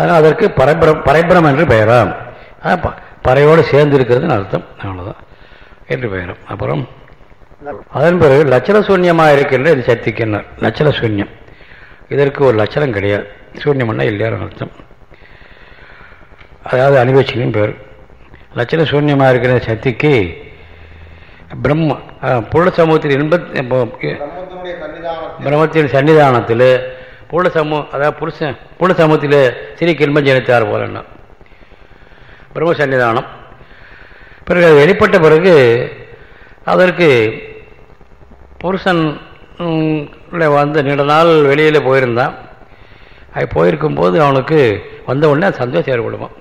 அதனால் அதற்கு பரபிரம் பரைபிரம் என்று பெயராம். பறையோடு சேர்ந்து இருக்கிறதுன்னு அர்த்தம். அவ்வளோதான் என்று பெயரும். அப்புறம் அதன் பிறகு லட்சண சூன்யமாக இருக்கின்ற இது சக்திக்கின்றார் லட்சண சூன்யம் இதற்கு ஒரு லட்சணம் கிடையாது. சூன்யம்னா இல்லையான்னு அர்த்தம். அதாவது அனுபவிச்சின்னு பேர். லட்சண சூன்யமாக இருக்கிற சக்திக்கு பிரம்ம புருட சமூகத்தில் இன்பத் சன்னிதானத்தில் பிரம்மத்தின் சன்னிதானத்தில் பூட சமூகம் அதாவது புருஷன் பூட சமூகத்தில் சிறிய கில்மம் ஜனித்தார் போலன்னா பிரம்ம சன்னிதானம் பிறகு அது வெளிப்பட்ட பிறகு அதற்கு புருஷன் வந்து நீண்ட நாள் வெளியில் போயிருந்தான். அது போயிருக்கும்போது அவனுக்கு வந்த உடனே சந்தோஷம் ஏற்படுவான்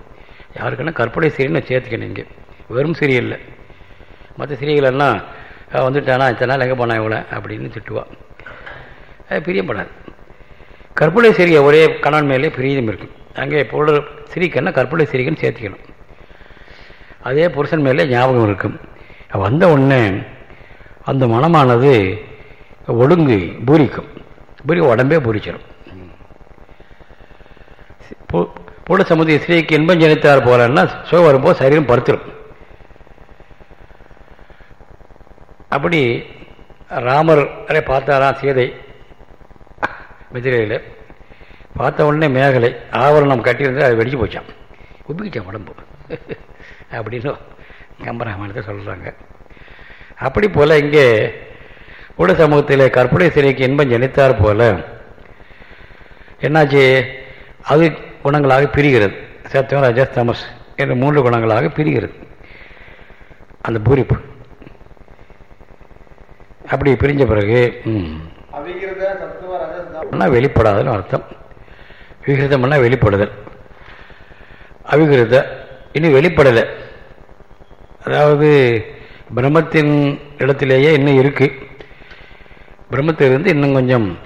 யாருக்குன்னா கற்பனை சிறின்னு சேர்த்துக்கணும் இங்கே. வெறும் சிறி இல்லை. மற்ற சிறிகளெல்லாம் "அஹ், வந்துட்டானா இத்தனை நாள் எங்கே போனான் இவனை? அப்படின்னு திட்டுவான் அது பிரியப்படாது கற்பனை சிறிய ஒரே கணவன் மேலே பிரீதம் இருக்கும் அங்கே பொருள் சிரிக்கன்னா கற்பனை சிரிக்கன்னு சேர்த்துக்கணும். அதே புருஷன் மேலே ஞாபகம் இருக்கும் வந்த உடனே அந்த மனமானது ஒடுங்கு பூரிக்கும். பூரி உடம்பே பூரிச்சிடும் பூட சமுதிய ஸ்ரீக்கு இன்பம் ஜனித்தார் போலன்னா சுகம் வரும்போது சரீரம் பருத்திடும் அப்படி ராமரை பார்த்தாராம் சீதை மிதிரையில். பார்த்த உடனே மேகலை ஆவரணம் கட்டியிருந்து அது வெடிச்சு போச்சான் உப்பிக்கிச்சான் உடம்பு. அப்படின்னு கம்பராமாயணத்தை சொல்கிறாங்க அப்படி போல் இங்கே உடல் சமூகத்தில் கற்பனை சிறைக்கு இன்பம் ஜனித்தார் போல் என்னாச்சு? அது குணங்களாக பிரிகிறது. சத்தியம் ரஜஸ் தமஸ் என்ற மூன்று குணங்களாக பிரிகிறது. அந்த பூரிப்பு. அப்படி பிரிஞ்ச பிறகு ம் வெளிப்படாதுன்னு அர்த்தம். விகிருதம்னா வெளிப்படுதல். அவிகிருத இன்னும் வெளிப்படலை. அதாவது பிரம்மத்தின் இடத்திலேயே இன்னும் இருக்கு. பிரம்மத்திலிருந்து இன்னும் கொஞ்சம்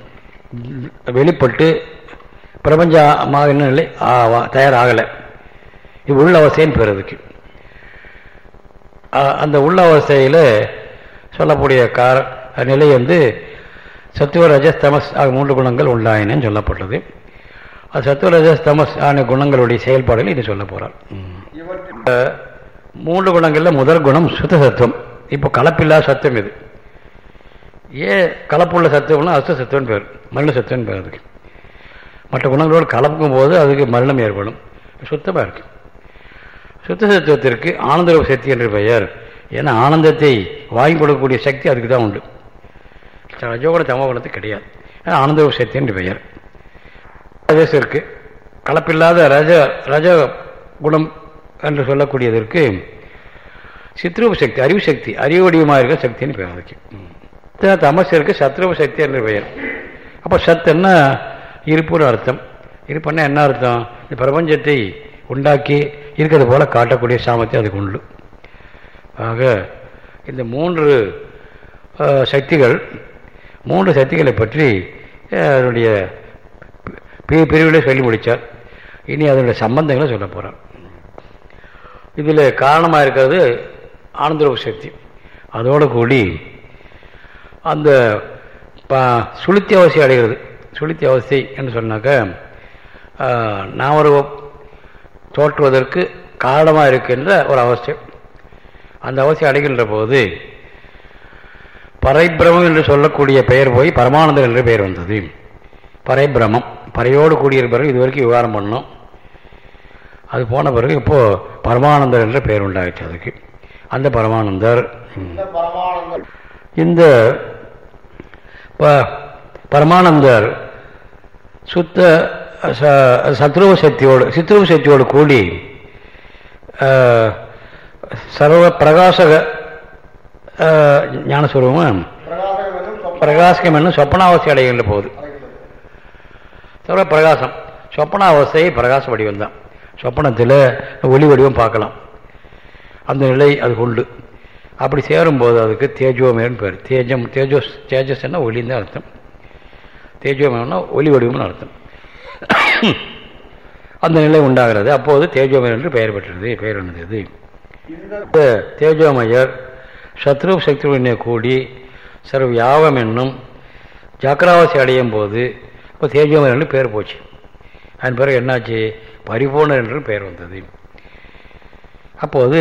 வெளிப்பட்டு பிரபஞ்சமாக இன்னும் இல்லை தயாராகலை. இது உள்ள அவஸ்தைன்னு பெறதுக்கு அந்த உள்ள அவஸ்தையில் சொல்லக்கூடிய கார நிலை வந்து சத்துவ ரஜஸ் தமஸ் ஆகிய மூன்று குணங்கள் உண்டாயினன்னு சொல்லப்பட்டது அது சத்துவ ரஜஸ் தமஸ் ஆன குணங்களுடைய செயல்பாடுகள் இது சொல்ல போகிறார் மூன்று குணங்களில் முதல் குணம் சுத்த சத்துவம். இப்போ கலப்பில்லாத சத்துவம் இது. ஏன் கலப்புள்ள சத்துவம்னா அசுத்த சத்துவம் பேர் மரண சத்துவம் பேர் அதுக்கு. மற்ற குணங்களோடு கலக்கும் போது அதுக்கு மரணம் ஏற்படும். சுத்தமாக இருக்கு. சுத்த சத்துவத்திற்கு ஆனந்த சக்தி என்று பெயர். ஏன்னா ஆனந்தத்தை வாங்கி கொடுக்கக்கூடிய சக்தி அதுக்கு தான் உண்டு. ரஜோகுண தமோகுணத்துக்கு கிடையாது. ஆனந்த விஷயத்தின் சக்தி என்று பெயர். ரஜஸ் இருக்கு. கலப்பில்லாத ரஜ ரஜ குணம் என்று சொல்லக்கூடியதற்கு சித்ரூப சக்தி அறிவு சக்தி அறிவு வடிவமாக சக்தின்னு பெயர் அதுக்கு. த- தமஸ் இருக்கு சத்ரூப சக்தி என்று பெயர். அப்போ சத்துன்னா இருப்புன்னு அர்த்தம். இருப்புன்னா என்ன அர்த்தம்? இந்த பிரபஞ்சத்தை உண்டாக்கி இருக்கிறது போல காட்டக்கூடிய சாமர்த்தியம் அதுக்கு உண்டு. ஆக இந்த மூன்று சக்திகள் மூன்று சக்திகளை பற்றி அதனுடைய பி- பிரிவிலே சொல்லி முடித்தார் இனி அதனுடைய சம்பந்தங்களை சொல்ல போகிறார் இதில் காரணமாக இருக்கிறது ஆனந்தரூப சக்தி. அதோடு கூடி அந்த ப சுளுத்தி அவஸ்தை அடைகிறது. சுளுத்தி அவஸ்தை என்று சொன்னாக்க ஆஹ், நாமரூபம் தோற்றுவதற்கு காரணமாக இருக்கின்ற ஒரு அவசியம் அந்த அவசியம் அடைகின்ற போது பரைபிரமம் என்று சொல்லக்கூடிய பெயர் போய் பரமானந்தர் என்ற பெயர் வந்தது. பரைபிரமம். பறையோடு கூடியிருப்பவர்கள் இதுவரைக்கும் விவகாரம் பண்ணோம். அது போன பிறகு இப்போது பரமானந்தர் என்ற பெயர் உண்டாயிடுச்சு அதுக்கு. அந்த பரமானந்தர். இந்த பரமானந்தர். சுத்த சத்ருவ சக்தியோடு சித்ருவ சக்தியோடு கூடி சர்வ பிரகாசக ஞானஸ்வரூபம். பிரகாசகம் என்னும் சொப்பனாவஸ்தை அடைகின்ற போகுது தவிர பிரகாசம் சொப்பனாவஸ்தை பிரகாச வடிவம் தான் சொப்பனத்தில் ஒளி வடிவம் பார்க்கலாம். அந்த நிலை அது உண்டு. அப்படி சேரும்போது அதுக்கு தேஜோமேன்னு பேர். தேஜம் தேஜோஸ் தேஜஸ்ன்னா ஒளின்னு தான் அர்த்தம் தேஜோமயம்னா ஒளி வடிவம்னு அர்த்தம். அந்த நிலை உண்டாகிறது. அப்போது தேஜோமயன் என்று பெயர் பெற்றது. பெயர் என்னது இந்த தேஜோமயர் சத்ரு சக்தியுடனே கூடி சர்வ யாவம் என்னும் ஜாக்கிராவாசி அடையும் போது இப்போ தேஜோமயர்னு பேர் போச்சு. அதன் பிறகு என்னாச்சு? பரிபூர்ணர் என்று பெயர் வந்தது. அப்போது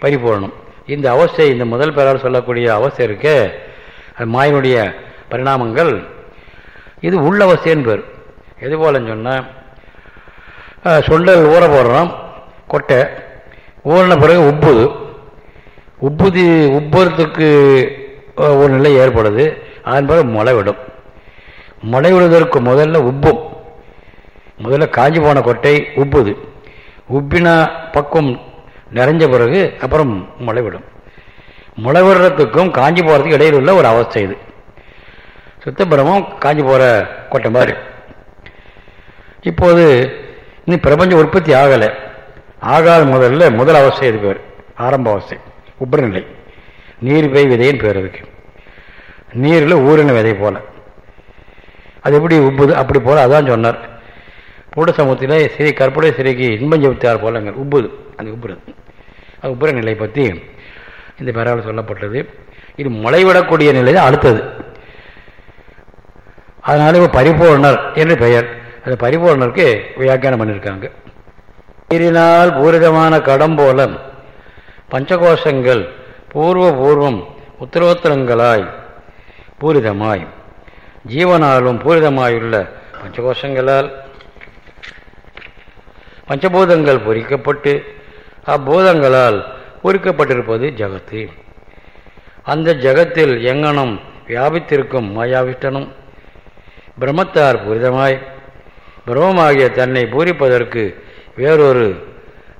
பரிபூர்ணம். இந்த அவஸ்தை இந்த முதல் பெயரால் சொல்லக்கூடிய அவஸ்தை இருக்க அது மாயினுடைய பரிணாமங்கள். இது உள்ள உள்ளவஸ்தைன்னு பேர். எது போலன்னு சொன்னால் சுண்டல் ஊற போடுறோம் கொட்டை. ஊறின பிறகு உப்புது. உப்புதி உப்புறத்துக்கு ஒரு நிலை ஏற்படுது. அதன் பிறகு மழை விடும் மழை விடுவதற்கு முதல்ல உப்பும் முதல்ல காஞ்சி போன கொட்டை உப்புது. உப்பின பக்குவம் நிறைஞ்ச பிறகு அப்புறம் மழை விடும் மழை விடுறதுக்கும் காஞ்சி போகிறதுக்கு இடையில் உள்ள ஒரு அவஸ்தை இது. சுத்தபிரமம் காஞ்சி போகிற கொட்டை மாதிரி. இப்போது இன்னும் பிரபஞ்சம் உற்பத்தி ஆகலை. ஆகாத முதல்ல முதல் அவஸ்தை இது பேர். ஆரம்ப அவஸ்தை. உப்புநிலை நீர் பெய் விதைன்னு பேர் அதுக்கு. நீரில் ஊரின விதை போல. அது எப்படி உப்புது? அப்படி போல அதான் சொன்னார். பூட சமூகத்தில் சிறை கற்புடைய சிறைக்கு இன்பம் செலுத்தார் போலங்க உப்புது. அது உப்புறது. அது உப்புற நிலை பற்றி இந்த பெறால் சொல்லப்பட்டது. இது முளைவிடக்கூடிய நிலை தான் அடுத்தது. அதனால இப்போ பரிபூர்ணர் என்று பெயர். அந்த பரிபூர்ணருக்கு வியாக்கியானம் பண்ணியிருக்காங்க நீரினால் பூரிதமான கடம் போல பஞ்சகோஷங்கள் பூர்வ பூர்வம் உத்தரோத்தரங்களாய் பூரிதமாய். ஜீவனாலும் பூரிதமாயுள்ள பஞ்சகோஷங்களால் பஞ்சபூதங்கள் பொறிக்கப்பட்டு அப்பூதங்களால் பொறிக்கப்பட்டிருப்பது ஜகத்து. அந்த ஜகத்தில் எங்கனம் வியாபித்திருக்கும் மாயாவிஷ்டனும் பிரம்மத்தார் பூரிதமாய். பிரம்மமாகிய தன்னை பூரிப்பதற்கு வேறொரு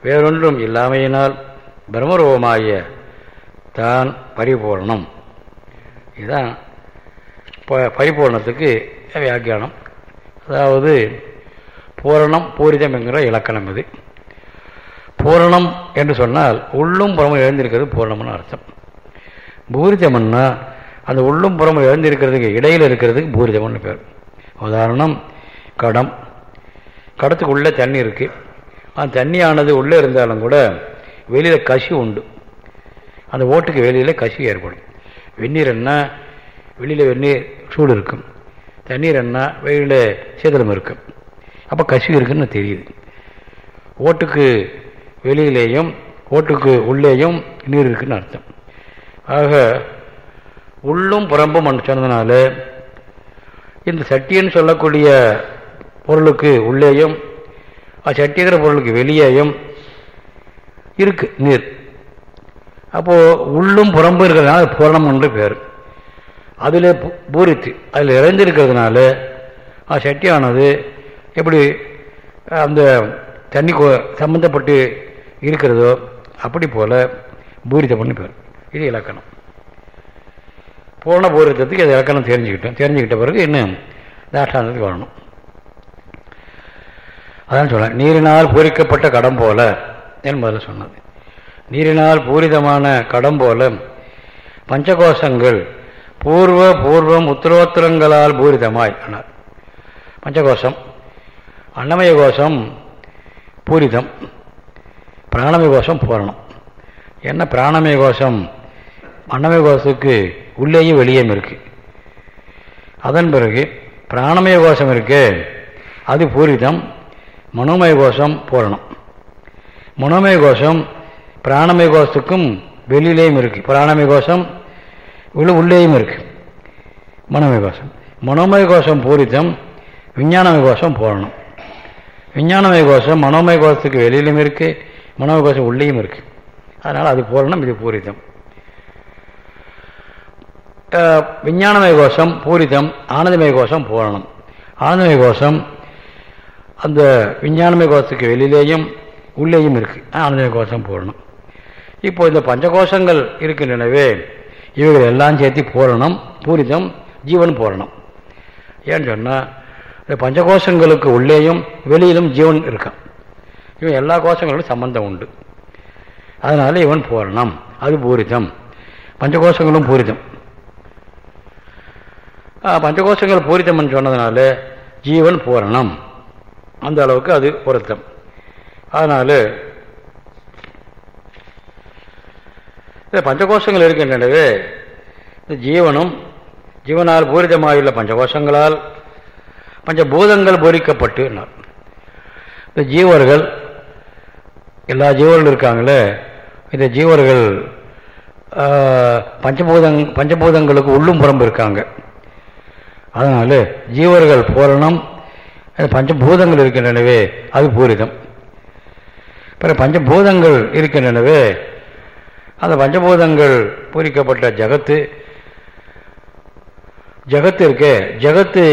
வேறொன்றும் இல்லாமையினால் பிரம்மரூபமாகிய தான் பரிபூர்ணம். இதுதான் ப பரிபூர்ணத்துக்கு வியாக்கியானம். அதாவது பூரணம் பூரிதம் என்கிற இலக்கணம் இது. பூரணம் என்று சொன்னால் உள்ளும் புறமும் எழுந்திருக்கிறது பூரணம்னு அர்த்தம். பூரிதம்னா அந்த உள்ளும் புறமும் எழுந்திருக்கிறதுக்கு இடையில் இருக்கிறதுக்கு பூரிதம்னு பேர். உதாரணம் கடம். கடத்துக்கு உள்ளே தண்ணி இருக்குது அந்த தண்ணியானது உள்ளே இருந்தாலும் கூட வெளியில் கசி உண்டு. அந்த ஓட்டுக்கு வெளியில் கசி ஏற்படும். வெந்நீர் என்ன? வெளியில் வெந்நீர் சூடு இருக்கும். தண்ணீர் என்ன? வெளியில் சீதளம் இருக்கும். அப்போ கசி இருக்குன்னு தெரியுது. ஓட்டுக்கு வெளியிலேயும் ஓட்டுக்கு உள்ளேயும் நீர் இருக்குன்னு அர்த்தம். ஆக உள்ளும் புறம்பும் சொன்னதுனால இந்த சட்டின்னு சொல்லக்கூடிய பொருளுக்கு உள்ளேயும் சட்டிங்கிற பொருளுக்கு வெளியேயும் இருக்கு நீர். அப்போது உள்ளும் புறம்பும் இருக்கிறதுனால பூரணம் என்று பேர். அதில் பூரித்து அதில் இறைந்திருக்கிறதுனால சட்டியானது எப்படி அந்த தண்ணி சம்மந்தப்பட்டு இருக்கிறதோ அப்படி போல் பூரித்தப்பண்ணு பேர். இது இலக்கணம். பூர்ண பூரித்தத்துக்கு இது இலக்கணம் தெரிஞ்சுக்கிட்டோம். தெரிஞ்சுக்கிட்ட பிறகு இன்னும் தாஷ்டாந்தத்துக்கு வரணும். அதான் சொல்ல நீரினால் பூரிக்கப்பட்ட கடம் போல என் முதல்ல சொன்னது. நீரினால் பூரிதமான கடம் போல பஞ்சகோஷங்கள் பூர்வ பூர்வம் உத்தரோத்திரங்களால் பூரிதமாய் ஆனார் பஞ்சகோஷம் அன்னமய கோஷம் பூரிதம் பிராணமய கோஷம் பூரணம். என்ன பிராணமய கோஷம்? அன்னமய கோஷத்துக்கு உள்ளேயும் வெளியேயும் இருக்கு. அதன் பிறகு பிராணமய கோஷம் இருக்கு அது பூரிதம் மனோமய கோஷம் பூரணம். மனோமய கோஷம் பிராணமய கோஷத்துக்கும் வெளியிலேயும் இருக்கு. பிராணமய கோஷம் உள்ள உள்ளேயும் இருக்கு. மனோமய கோஷம் மனோமய கோஷம் பூரித்தம் விஞ்ஞானமய கோஷம் போடணும் விஞ்ஞானமய கோஷம் மனோமய கோஷத்துக்கு வெளியிலும் இருக்கு மனோமய கோஷம் உள்ளேயும் இருக்கு. அதனால் அது போடணும் இது பூரித்தம் விஞ்ஞானமய கோஷம் பூரிதம் ஆனந்தமய கோஷம் போடணும் ஆனந்தமய கோஷம் அந்த விஞ்ஞானமய கோஷத்துக்கு வெளியிலேயும் உள்ளேயும் இருக்குது ஆனந்தமய கோஷம் பூரணம் இப்போ இந்த பஞ்சகோஷங்கள் இருக்கின்றனவே இவைகள் எல்லாம் சேர்த்து பூரணம் பூரிதம் ஜீவன் பூரணம் ஏன்னு சொன்னால் இந்த பஞ்சகோஷங்களுக்கு உள்ளேயும் வெளியிலும் ஜீவன் இருக்கான் இவன் எல்லா கோஷங்களோடும் சம்பந்தம் உண்டு. அதனால் இவன் பூரணம் அது பூரிதம். பஞ்சகோஷங்களும் பூரிதம். பஞ்சகோஷங்கள் பூரிதம்னு சொன்னதுனால ஜீவன் பூரணம் அந்த அளவுக்கு அது பொருத்தம். அதனால இந்த பஞ்சகோஷங்கள் இருக்கின்றனவே இந்த ஜீவனும் ஜீவனால் பூரிதமாயுள்ள பஞ்சகோஷங்களால் பஞ்சபூதங்கள் பூரிக்கப்பட்டு இந்த ஜீவர்கள் எல்லா ஜீவர்கள் இருக்காங்களே இந்த ஜீவர்கள் பஞ்சபூதங் பஞ்சபூதங்களுக்கு உள்ளும் புறம்பு இருக்காங்க. அதனால ஜீவர்கள் பூரணம் பஞ்சபூதங்கள் இருக்கின்றனவே அது பூரிதம். பிறகு பஞ்சபூதங்கள் இருக்கின்றனவே. அந்த பஞ்சபூதங்கள் பூரிக்கப்பட்ட ஜகத்து. ஜகத்து இருக்கே ஜகத்து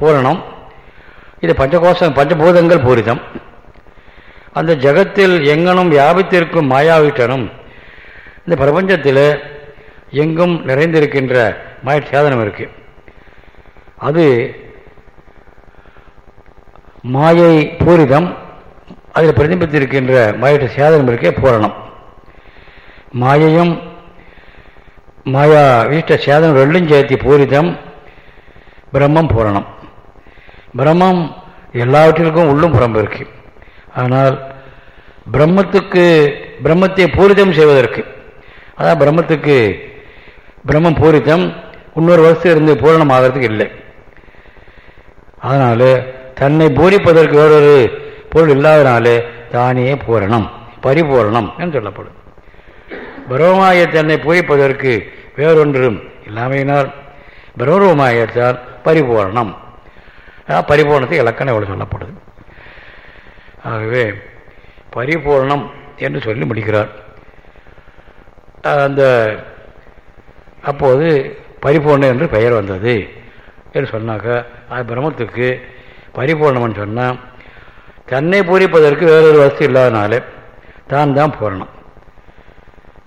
பூரணம். இது பஞ்சகோஷம் பஞ்சபூதங்கள் பூரிதம். அந்த ஜகத்தில் எங்கனும் வியாபித்திருக்கும் மாயாவிட்டனும் இந்த பிரபஞ்சத்தில் எங்கும் நிறைந்திருக்கின்ற மாய சேதனம் இருக்கு. அது மாயை பூரிதம். அதில் பிரதிபித்திருக்கின்ற மாயற்ற சேதனம் இருக்கே பூரணம். மாயையும் மாயா வீஷ்ட சேதனம் ரெண்டும் சேர்த்தி பூரிதம் பிரம்மம் பூரணம். பிரம்மம் எல்லாவற்றிற்கும் உள்ளும் புறம்பு இருக்கு. ஆனால் பிரம்மத்துக்கு பிரம்மத்தை பூரிதம் செய்வதற்கு அதான் பிரம்மத்துக்கு பிரம்மம் பூரிதம் இன்னொரு வருஷம் இருந்து பூரணம் ஆகிறதுக்கு இல்லை. அதனால் தன்னை பூரிப்பதற்கு வேறொரு பொருள் இல்லாதனாலே தானே பூரணம் பரிபூரணம் என்று சொல்லப்படும். பிரம்மமாய தன்னை பூரிப்பதற்கு வேறொன்றும் இல்லாமையினால் பிரம்மரூபமாயத்தால் பரிபூரணம். பரிபூரணத்தை இலக்கணம் எவ்வளவு சொல்லப்படுது. ஆகவே பரிபூரணம் என்று சொல்லி முடிக்கிறார். அந்த அப்போது பரிபூர்ணம் என்று பெயர் வந்தது. என்று சொன்னாக்க அது பிரம்மத்துக்கு பரிபூர்ணம்னு சொன்னால் தன்னை பூரிப்பதற்கு வேறொரு வசதி இல்லாதனாலே தான் தான் பூரணம்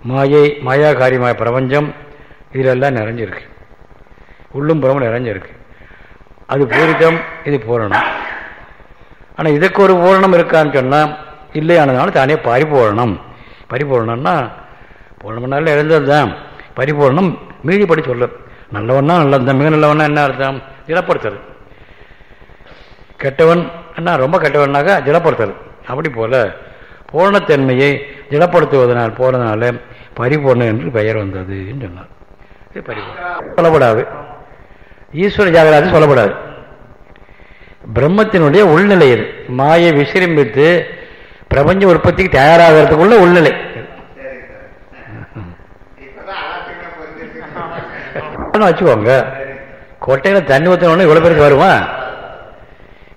மாயை மாயா காரியமாய பிரபஞ்சம் இதிலெல்லாம் நிறைஞ்சிருக்கு. உள்ளும் புறமும் நிறைஞ்சிருக்கு. அது பூரிதம் இது பூரணம். ஆனால் இதுக்கு ஒரு பூரணம் இருக்கான்னு சொன்னால் இல்லையானதுனால தானே பரிபூரணம். பரிபூரணம்னா பூரணம்னால இழந்தது தான் பரிபூரணம் மீதிப்படி சொல்ல. நல்லவன்னா நல்லது மிக நல்லவன்னா என்ன அர்த்தம்? திடப்படுத்துறது கெட்டவன் என்ன ரொம்ப கெட்டவனாக திடப்படுத்துறது அப்படி போல பூரணத்தன்மையை திடப்படுத்துவதனால் போனதுனால பரிபூர்ணம் என்று பெயர் வந்ததுன்னு சொன்னார். இது பரிபூர்ணம். சொல்லப்படாது. ஈஸ்வர ஜாகராதி சொல்லப்படாது. பிரம்மத்தினுடைய உள்நிலை இது. மாயை விசிரம்பித்து பிரபஞ்ச உற்பத்திக்கு தயாராகிறதுக்குள்ள உள்நிலை. வச்சுக்கோங்க. கொட்டையில தண்ணி ஊற்றணும்னு இவ்வளோ பேருக்கு வருமா?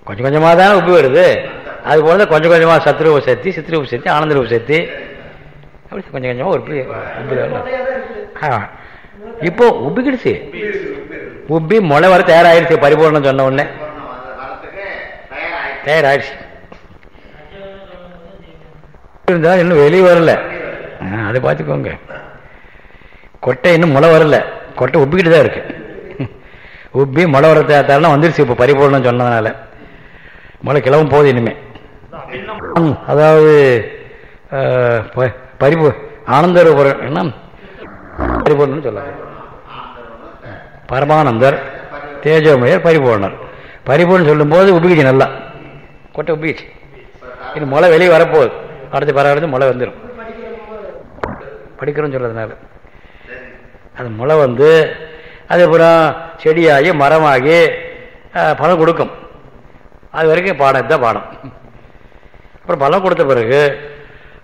கொஞ்சம் கொஞ்சமாக தானே உப்பு வருது. அது போல தான் கொஞ்சம் கொஞ்சமாக சத்ருவ சக்தி சித்ருவ சக்தி ஆனந்த ரூப சக்தி அப்படி கொஞ்சம் கொஞ்சமாக உப்பி உப்பி இப்போ ஆ கிடுச்சு. உப்பிக்கிடுச்சு உப்பி முளை வர தயாராகிடுச்சு பரிபூர்ணம் சொன்ன உடனே. தயாராகிடுச்சு இருந்தால் இன்னும் வெளியே வரல. ஆ, அதை பார்த்துக்கோங்க. கொட்டை இன்னும் முளை வரல. கொட்டை உப்பிக்கிட்டு தான் இருக்கு. உப்பி முளை வர தேத்தாலாம் வந்துருச்சு இப்போ பரிபூர்ணம் சொன்னதுனால. மழை கிளம்ப போகுது இனிமே. அதாவது பரிபு ப- பரிபூ ஆனந்த என்ன? பரிபூர்ணம் சொல்லலாம் பரமானந்தர் தேஜோமயர் பரிபூர்ணர். பரிபூர்ணம் சொல்லும்போது உபிகிச்சு நல்லா. கொட்டை உபிகிச்சு இது மழை வெளியே வரப்போகுது. அடுத்து பரவாயில்ல மழை வந்துடும் படிக்கிறோம்னு சொல்றதுனால. அது முளை வந்து அது அப்புறம் செடியாகி மரமாகி பணம் பழம் கொடுக்கும். அது வரைக்கும் பாடம் தான் பாடம். அப்புறம் பலம் கொடுத்த பிறகு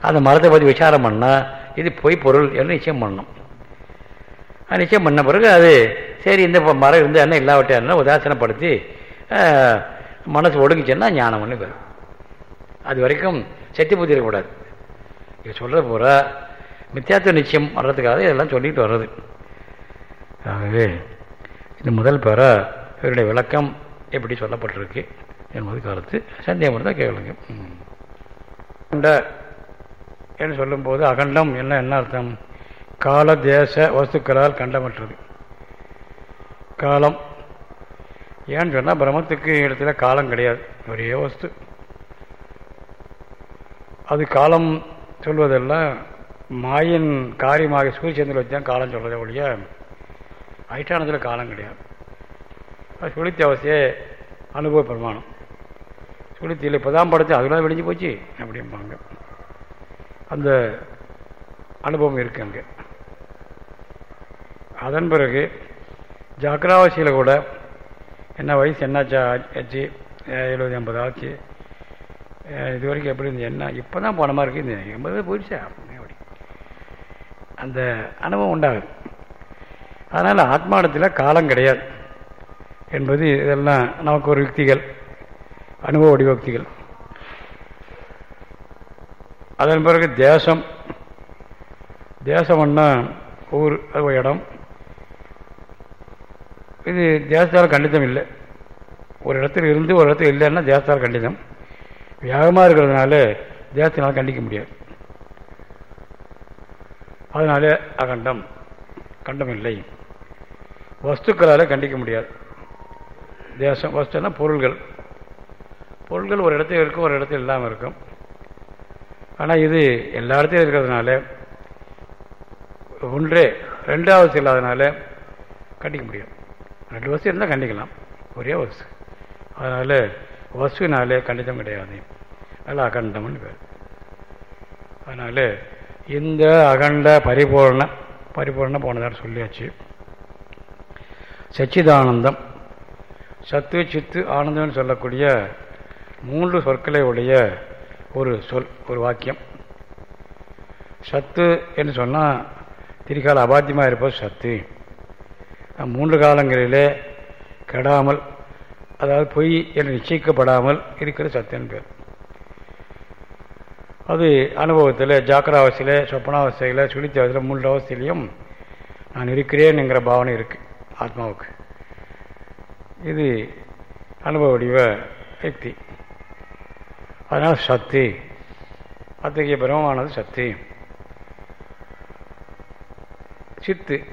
அந்த மரத்தை பற்றி விசாரம் பண்ணால் இது பொய் பொருள் என்று நிச்சயம் பண்ணணும். அது நிச்சயம் பண்ண பிறகு அது சரி இந்த மரம் இருந்து என்ன இல்லாவிட்டே என்ன உதாசனப்படுத்தி மனசு ஒடுங்கிச்சுன்னா ஞானம் ஒன்று பெறும். அது வரைக்கும் சக்தி புத்தி இருக்கக்கூடாது. இது சொல்கிற பூரா மித்தியாத்துவ நிச்சயம் வர்றதுக்காக இதெல்லாம் சொல்லிட்டு வர்றது. ஆகவே இந்த முதல் பெற இவருடைய விளக்கம் எப்படி சொல்லப்பட்டிருக்கு. என்பது கருத்து. சந்தேகம் இருந்தால் கேளுங்க. ம். என்று சொல்லும்போது அகண்டம் என்ன என்ன அர்த்தம்? கால தேச வஸ்துக்களால் கண்டமற்றது. காலம். ஏன்னு சொன்னால் பிரம்மத்துக்கு இடத்துல காலம் கிடையாது. ஒரே வஸ்து. அது காலம் சொல்வதெல்லாம் மாயின் காரியமாக சூரியச்சந்திரன் வச்சு தான் காலம் சொல்றதே ஒழிய ஐட்டானத்தில் காலம் கிடையாது. அது சுழித்த அவசிய அனுபவ பிரமாணம். சுழித்தியில் இப்போ தான் படுத்து அதெல்லாம் விடிஞ்சு போச்சு. அப்படிம்பாங்க. அந்த அனுபவம் இருக்கு அங்கே. அதன் பிறகு ஜாக்கிராவசியில் கூட என்ன வயசு என்னாச்சா ஆச்சு எழுபது ஐம்பது ஆச்சு இது வரைக்கும் எப்படி இருந்தது என்ன இப்போ தான் போன மாதிரி இருக்கு இந்த எண்பது போயிடுச்சா? அப்படி. அந்த அனுபவம் உண்டாகுது. அதனால் ஆத்மானத்தில் காலம் கிடையாது என்பது இதெல்லாம் நமக்கு ஒரு யுக்திகள். அனுபவ வடிவக்திகள். அதன் பிறகு தேசம். தேசம்னா ஊர் இடம். இது தேசத்தால் கண்டிதம் இல்லை. ஒரு இடத்துல இருந்து ஒரு இடத்துல இல்லைன்னா தேசத்தால் கண்டிதம் வேகமாக இருக்கிறதுனால தேசத்தினால் கண்டிக்க முடியாது. அதனால அகண்டம். கண்டம் இல்லை. வஸ்துக்களால் கண்டிக்க முடியாது. தேசம் வஸ்துன்னா பொருள்கள். பொருள்கள் ஒரு இடத்துல இருக்கும் ஒரு இடத்துல இல்லாமல் இருக்கும். ஆனால் இது எல்லா இடத்துலையும் இருக்கிறதுனால ஒன்றே ரெண்டாவது இல்லாதனால கண்டிக்க முடியும். ரெண்டு வசதி இருந்தால் கண்டிக்கலாம். ஒரே வசு. அதனால் வசுவினாலே கண்டிதம் கிடையாது. அதில் அகண்டம்னு பேர். அதனால் இந்த அகண்ட பரிபூர்ண பரிபூர்ணம் போனதாக சொல்லியாச்சு. சச்சிதானந்தம். சத்து சித்து ஆனந்தம்னு சொல்லக்கூடிய மூன்று சொற்களை உடைய ஒரு சொல் ஒரு வாக்கியம். சத்து என்று சொன்னால் திரிகால அபாத்தியமாக இருப்பது சத்து. மூன்று காலங்களிலே கெடாமல் அதாவது பொய் என்று நிச்சயிக்கப்படாமல் இருக்கிற சத்தியன் பேர். அது அனுபவத்தில் ஜாக்கிராவசையில் சொப்பனாவசையில் சுழித்தாவஸ்தையில் மூன்று அவஸ்தையிலையும் நான் இருக்கிறேன்ங்கிற பாவனை இருக்குது ஆத்மாவுக்கு. இது அனுபவ வடிவ யுக்தி. அதனால் சக்தி. அத்தகைய பிரமமானது சக்தி. சித்து.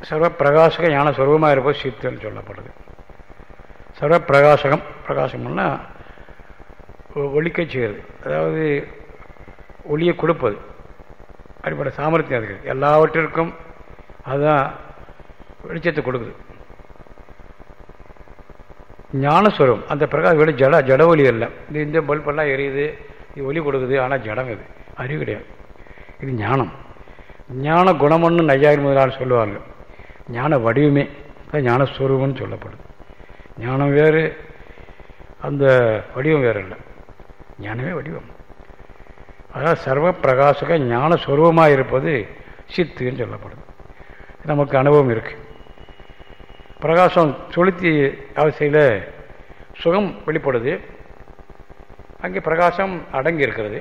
சர்வ பிரகாசக ஞான சுரூபமாக இருப்பது சித்துன்னு சொல்லப்படுது. சர்வ பிரகாசகம் பிரகாசம்னா ஒழிக்க செய்கிறது அதாவது ஒளியை கொடுப்பது. அடிப்படை சாமர்த்தியம் அதுக்கு. எல்லாவற்றிற்கும் அதுதான் வெளிச்சத்தை கொடுக்குது. ஞானஸ்வரம் அந்த பிரகாசம் வெளி ஜட ஜட ஒலி அல்ல. இது இந்த பல்பெல்லாம் எரியுது இது ஒலி கொடுக்குது ஆனால் ஜடம் இது. அறிவு கிடையாது. இது ஞானம். ஞான குணம்னு நையாயிரம் முதலாளர் சொல்லுவாங்க ஞான வடிவமே ஞானஸ்வரூபம்னு சொல்லப்படுது. ஞானம் வேறு அந்த வடிவம் வேறு இல்லை ஞானமே வடிவம். அதாவது சர்வ பிரகாசக ஞானஸ்வரூபமாக இருப்பது சித்துன்னு சொல்லப்படுது. நமக்கு அனுபவம் இருக்குது பிரகாசம் சுளுத்தி அவசையில் சுகம் வெளிப்படுது. அங்கே பிரகாசம் அடங்கி இருக்கிறது.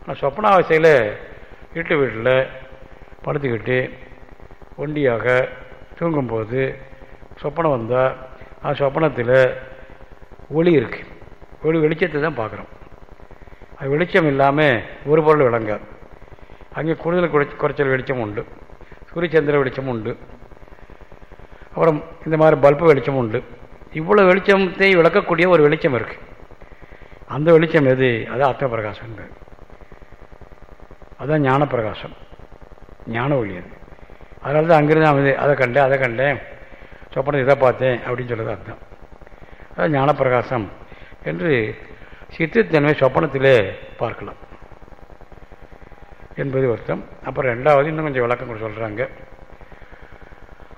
ஆனால் சொப்பனாவசையில் வீட்டு வீட்டில் படுத்துக்கிட்டு ஒண்டியாக தூங்கும்போது சொப்பனம் வந்தால் அந்த சொப்பனத்தில் ஒளி இருக்குது ஒளி வெளிச்சத்தை தான் பார்க்குறோம். அது வெளிச்சம் இல்லாமல் ஒரு பொருள் விளங்காது அங்கே கூடுதல் குறைச்சல் வெளிச்சம் உண்டு. சூரியச்சந்திர வெளிச்சம் உண்டு. அப்புறம் இந்த மாதிரி பல்பு வெளிச்சம் உண்டு. இவ்வளோ வெளிச்சத்தை விளக்கக்கூடிய ஒரு வெளிச்சம் இருக்குது அந்த வெளிச்சம் எது? அது ஆத்ம பிரகாசம் அதுதான் ஞான பிரகாசம் ஞான ஒளி அது. அதனால தான் அங்கிருந்து அமைதி அதை கண்டேன் அதை கண்டேன். சொப்பனத்தை இதை பார்த்தேன் அப்படின்னு சொல்லுறது அர்த்தம். அதான் ஞான பிரகாசம் என்று சித்தித்தன்மை சொப்பனத்திலே பார்க்கலாம். என்பது அர்த்தம் அப்புறம் ரெண்டாவது இன்னும் கொஞ்சம் விளக்கம் கூட சொல்கிறாங்க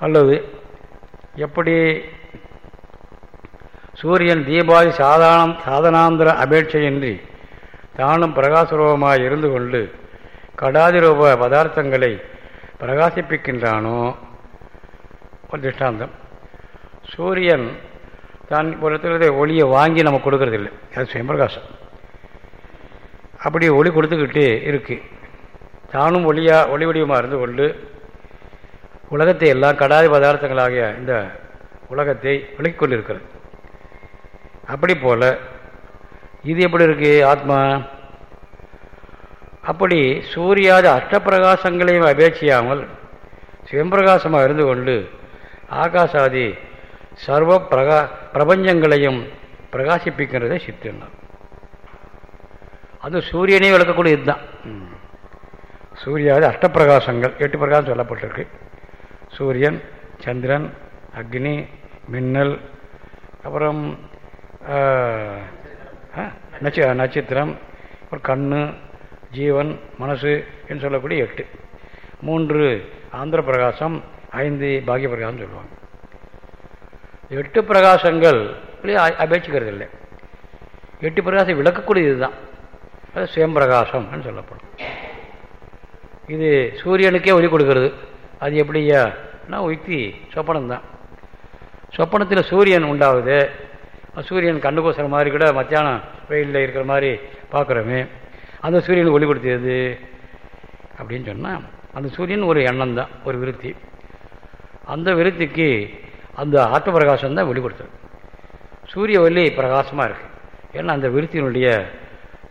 அல்லது எப்படி? சூரியன் தீபாவளி சாதாரண சாதனாந்திர அபேட்சையின்றி தானும் பிரகாசரூபமாக இருந்து கொண்டு கடாதிரூப பதார்த்தங்களை பிரகாசிப்பிக்கின்றானோ? ஒரு திருஷ்டாந்தம் சூரியன் தான் ஒரு இடத்துல ஒளியை வாங்கி நம்ம கொடுக்கறதில்லை. அது சுயம்பிரகாசம் அப்படி ஒளி கொடுத்துக்கிட்டு இருக்குது தானும் ஒளியாக ஒளி வடிவமாக இருந்து கொண்டு உலகத்தை எல்லாம் கடாதி பதார்த்தங்களாகிய இந்த உலகத்தை விலக்கிக் கொண்டிருக்கிறது அப்படி போல இது எப்படி இருக்கு ஆத்மா? அப்படி சூரியாத அஷ்டப்பிரகாசங்களையும் அபேட்சியாமல் சிவம்பிரகாசமாக இருந்து கொண்டு ஆகாசாதி சர்வ பிரகா பிரபஞ்சங்களையும் பிரகாசிப்பிக்கிறதே சித்தினார் அது சூரியனே விளக்கக்கூடிய இதுதான் சூரியாவது அஷ்டப்பிரகாசங்கள் எட்டு பிரகாசம் சொல்லப்பட்டிருக்கு. சூரியன் சந்திரன் அக்னி மின்னல் அப்புறம் நட்ச நட்சத்திரம் அப்புறம் கண்ணு ஜீவன் மனசு என்று சொல்லக்கூடிய எட்டு. மூன்று ஆந்திர பிரகாசம் ஐந்து பாகிய பிரகாசம் சொல்லுவாங்க. எட்டு பிரகாசங்கள் அபேட்சிக்கிறது இல்லை எட்டு பிரகாசம் விளக்கக்கூடிய இதுதான் அது சுயம்பிரகாசம்னு சொல்லப்படும். இது சூரியனுக்கே ஒலி கொடுக்கறது. அது எப்படியானா யுக்தி சொப்பனம்தான். சொப்பனத்தில் சூரியன் உண்டாகுது சூரியன் கண்டுகோசர மாதிரி கூட மத்தியானம் வெயிலில் இருக்கிற மாதிரி பார்க்குறோமே. அந்த சூரியனுக்கு ஒளி கொடுத்தது அப்படின்னு சொன்னால் அந்த சூரியன் ஒரு எண்ணம் தான் ஒரு விருத்தி. அந்த விருத்திக்கு அந்த ஆத்ம பிரகாசம் தான் ஒளி கொடுத்தது சூரிய ஒளி பிரகாசமாக இருக்குது ஏன்னா அந்த விருத்தியினுடைய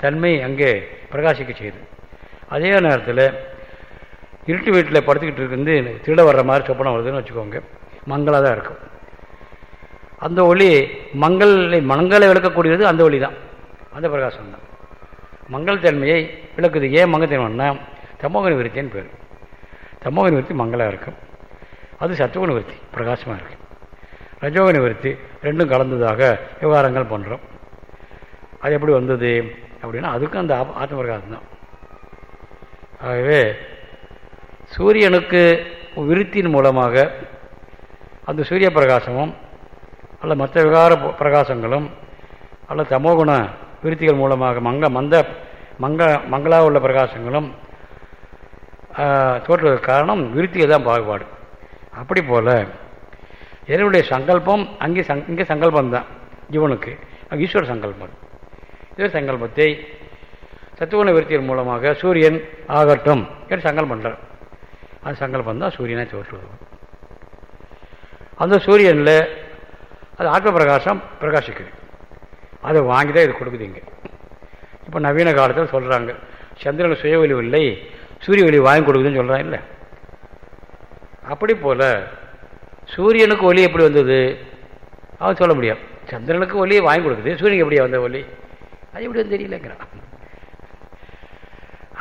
தன்மை அங்கே பிரகாசிக்க செய்யுது. அதே நேரத்தில் இருட்டு வீட்டில் படுத்துக்கிட்டு இருந்து திருட வர்ற மாதிரி சொப்பனம் வருதுன்னு வச்சுக்கோங்க. மங்களாக தான் இருக்கும். அந்த ஒளி மங்களை மங்களை விளக்கக்கூடியது அந்த ஒளி தான். அந்த பிரகாசம் தான். மங்கள் தன்மையை விளக்குது. ஏன் மங்கத்தன்மைன்னா தமோகன விருத்தின்னு பேர். தமோகன விருத்தி மங்களாக இருக்கும். அது சத்துவகுண விருத்தி பிரகாசமாக இருக்கு. ரஜோகன விருத்தி ரெண்டும் கலந்ததாக விவகாரங்கள் பண்ணுறோம் அது எப்படி வந்தது? அப்படின்னா அதுக்கும் அந்த ஆத்ம பிரகாசம் தான். ஆகவே சூரியனுக்கு விருத்தியின் மூலமாக அந்த சூரிய பிரகாசமும் அல்ல மற்ற விகார பிரகாசங்களும் அல்ல தமோகுண விருத்திகள் மூலமாக மங்க மந்த மங்க மங்களாக உள்ள பிரகாசங்களும் தோற்றுவதற்கு காரணம் விருத்தியை தான் பாகுபாடு. அப்படி போல் என்னுடைய சங்கல்பம் அங்கே சங் இங்கே சங்கல்பம் தான் ஜீவனுக்கு. அங்கே ஈஸ்வர சங்கல்பம். இதே சங்கல்பத்தை சத்துவண விருத்தியின் மூலமாக சூரியன் ஆகட்டும் என்று சங்கல்பம் பண்ணுறார் அந்த சங்கல்பம் தான் சூரியனை தோற்றுவது அந்த சூரியனில் அது ஆத்ம பிரகாசம் பிரகாசிக்குது. அதை வாங்கி தான் இது கொடுக்குது இங்கே. இப்போ நவீன காலத்தில் சொல்கிறாங்க சந்திரன் சுய ஒலி இல்லை சூரிய ஒளி வாங்கி கொடுக்குதுன்னு சொல்கிறான் இல்லை? அப்படி போல் சூரியனுக்கு ஒலி எப்படி வந்தது? அவன் சொல்ல முடியும். சந்திரனுக்கு ஒலியை வாங்கி கொடுக்குது சூரியனுக்கு எப்படியா வந்த ஒலி அது எப்படி வந்து தெரியலங்கிறான்.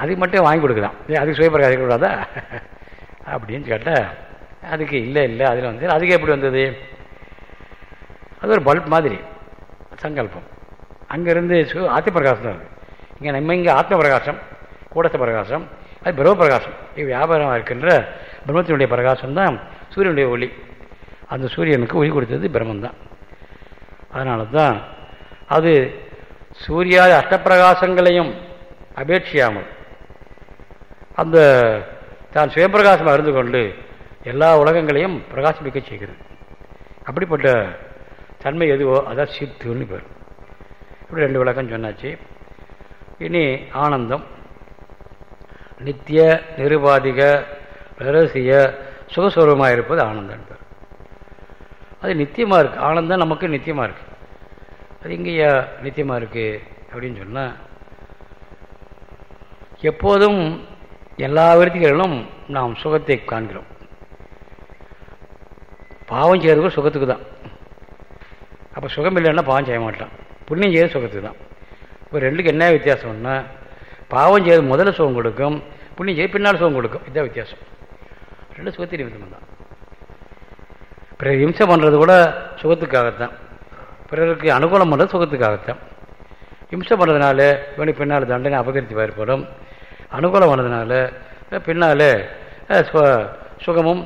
அது மட்டும் வாங்கி கொடுக்குதான். அதுக்கு சுயப்பிரகாசிக்க கூடாதா அப்படின்னு கேட்டால் அதுக்கு இல்லை இல்லை அதில் வந்து அதுக்கு எப்படி வந்தது? அது ஒரு பல்ப் மாதிரி சங்கல்பம். அங்கேருந்து சு ஆத்திய பிரகாசம் தான் இருக்குது இங்கே நம்ம இங்கே ஆத்ம பிரகாசம் கூடத்த பிரகாசம் அது பிரம்ம பிரகாசம் இது வியாபாரமாக இருக்கின்ற பிரம்மத்தினுடைய பிரகாசம் தான் சூரியனுடைய ஒளி. அந்த சூரியனுக்கு ஒளி கொடுத்தது பிரம்மந்தான் அதனால தான் அது சூரியாத அஷ்டப்பிரகாசங்களையும் அபேட்சியாமல் அந்த தான் சுயப்பிரகாசமாக இருந்து கொண்டு எல்லா உலகங்களையும் பிரகாசிப்பிக்க செய்கிறது. அப்படிப்பட்ட தன்மை எதுவோ அதான் சித்துன்னு பேர். இப்படி ரெண்டு விளக்கம் சொன்னாச்சு. இனி ஆனந்தம். நித்திய நிருபாதிக ரகசிய சுகஸ்வரூபமாக இருப்பது ஆனந்தம் பேர். அது நித்தியமாக இருக்குது ஆனந்தம் நமக்கு நித்தியமாக இருக்குது அது இங்கேயா நித்தியமாக இருக்குது அப்படின்னு சொன்னால் எப்போதும் எல்லா விருத்திகளிலும் நாம் சுகத்தை காண்கிறோம். பாவம் செய்யறதுக்கு சுகத்துக்கு தான் அப்போ சுகம் இல்லைன்னா பாவம் செய்ய மாட்டான். புண்ணியம் செய்யறது சுகத்துக்கு தான் இப்போ ரெண்டுக்கு என்ன வித்தியாசம்னா பாவம் செய்யறது முதல்ல சுகம் கொடுக்கும் புண்ணியம் செய்ய பின்னால் சுகம் கொடுக்கும். இதான் வித்தியாசம். ரெண்டு சுகத்தின் நிமித்தம் தான் பிறகு இம்சை பண்ணுறது கூட சுகத்துக்காகத்தான். பிறருக்கு அனுகூலம் பண்ணுறது சுகத்துக்காகத்தான். இம்சை பண்ணுறதுனால இவனுக்கு பின்னால் தண்டனை அபகரித்து ஏற்படும் அனுகூலமானதுனால பின்னால் சுகமும்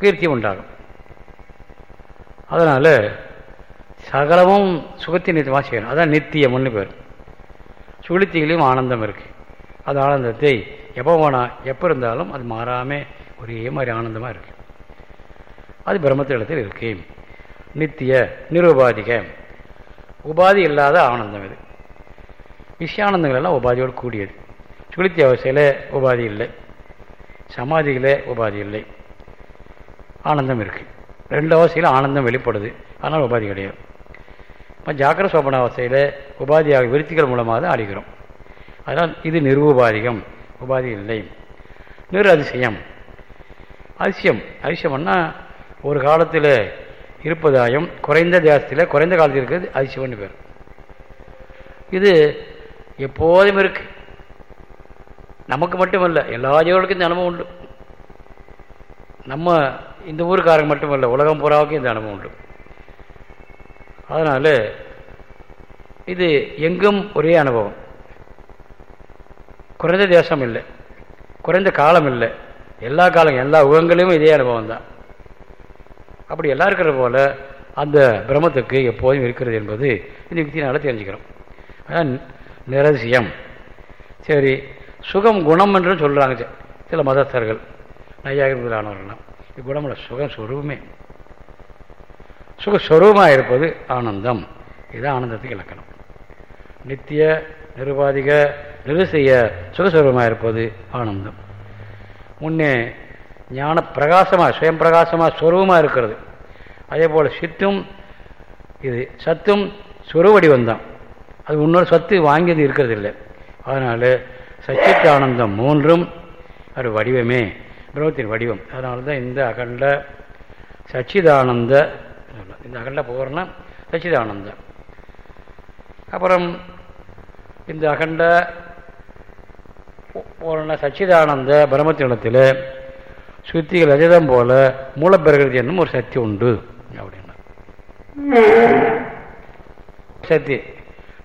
கீர்த்தியும் உண்டாகும். அதனால் சகலமும் சுகத்தை நித்தியமாக செய்யணும். அதான் நித்தியம்னு பேர். சுளுத்திகளையும் ஆனந்தம் இருக்குது அந்த ஆனந்தத்தை எப்போ போனால் எப்போ இருந்தாலும் அது மாறாமல் ஒரே மாதிரி ஆனந்தமாக இருக்குது அது பிரம்மத்திடத்தில் இருக்கு. நித்திய நிருபாதிக. உபாதி இல்லாத ஆனந்தம் இது. விஷயானந்தங்கள் எல்லாம் உபாதியோடு கூடியது. சுளுத்தி அவசையில் உபாதி இல்லை. சமாதிகளே உபாதி இல்லை. ஆனந்தம் இருக்குது ரெண்டு அவசையில் ஆனந்தம் வெளிப்படுது. ஆனால் உபாதி கிடையாது. இப்போ ஜாக்கிர சோபன அவசையில் உபாதியாக விருத்திகள் மூலமாக தான் அழிகிறோம். அதனால் இது நிருபாதிகம் உபாதி இல்லை. நிறு அதிசயம். அதிசயம். அதிசயம்னா ஒரு காலத்தில் இருப்பதாயும் குறைந்த தேசத்தில் குறைந்த காலத்தில் இருக்கிறது அதிசயம்னு பேர். இது எப்போதும் இருக்கு. நமக்கு மட்டுமல்ல எல்லா ஜீவர்களுக்கும் இந்த அனுபவம் உண்டு. நம்ம இந்த ஊருக்காரங்க மட்டுமல்ல உலகம் பூராவுக்கும் இந்த அனுபவம் உண்டு. அதனால் இது எங்கும் ஒரே அனுபவம். குறைந்த தேசம் இல்லை. குறைந்த காலம் இல்லை. எல்லா காலம் எல்லா உகங்களையும் இதே அனுபவம் தான். அப்படி எல்லாம் இருக்கிற போல அந்த பிரம்மத்துக்கு எப்போதும் இருக்கிறது என்பது இந்த யுக்தியினால் தெரிஞ்சுக்கிறோம். நிரசியம். சரி சுகம் குணம் என்று சொல்கிறாங்க சில மதஸ்தர்கள் நையாகிருந்தலானவர்கள்லாம் குணமுள்ள சுகம் சொரூபமே. சுகஸ்வரூபமாக இருப்பது ஆனந்தம். இதுதான் ஆனந்தத்துக்கு இலக்கணம். நித்திய நிருபாதிக நிருசிய சுகஸ்வரூபமாக இருப்பது ஆனந்தம். முன்னே ஞான பிரகாசமாக சுயம் பிரகாசமாக ஸ்வரூபமாக இருக்கிறது. அதே போல் சித்தும் இது சத்தும் சுருவடிவந்தான் அது இன்னொரு சத்து வாங்கியது இருக்கிறது இல்லை அதனால் சச்சித்தானந்தம் மூன்றும் அது வடிவமே பிரம்மத்தின் வடிவம். அதனால தான் இந்த அகண்ட சச்சிதானந்த இந்த அகண்ட போகிறோன்னா சச்சிதானந்த. அப்புறம் இந்த அகண்ட பூரண சச்சிதானந்த பிரம்மத்தினத்தில் சுத்திகள் அஜிதம் போல மூலப்பிரகிருதி என்னும் ஒரு சக்தி உண்டு அப்படின்னா. சக்தி.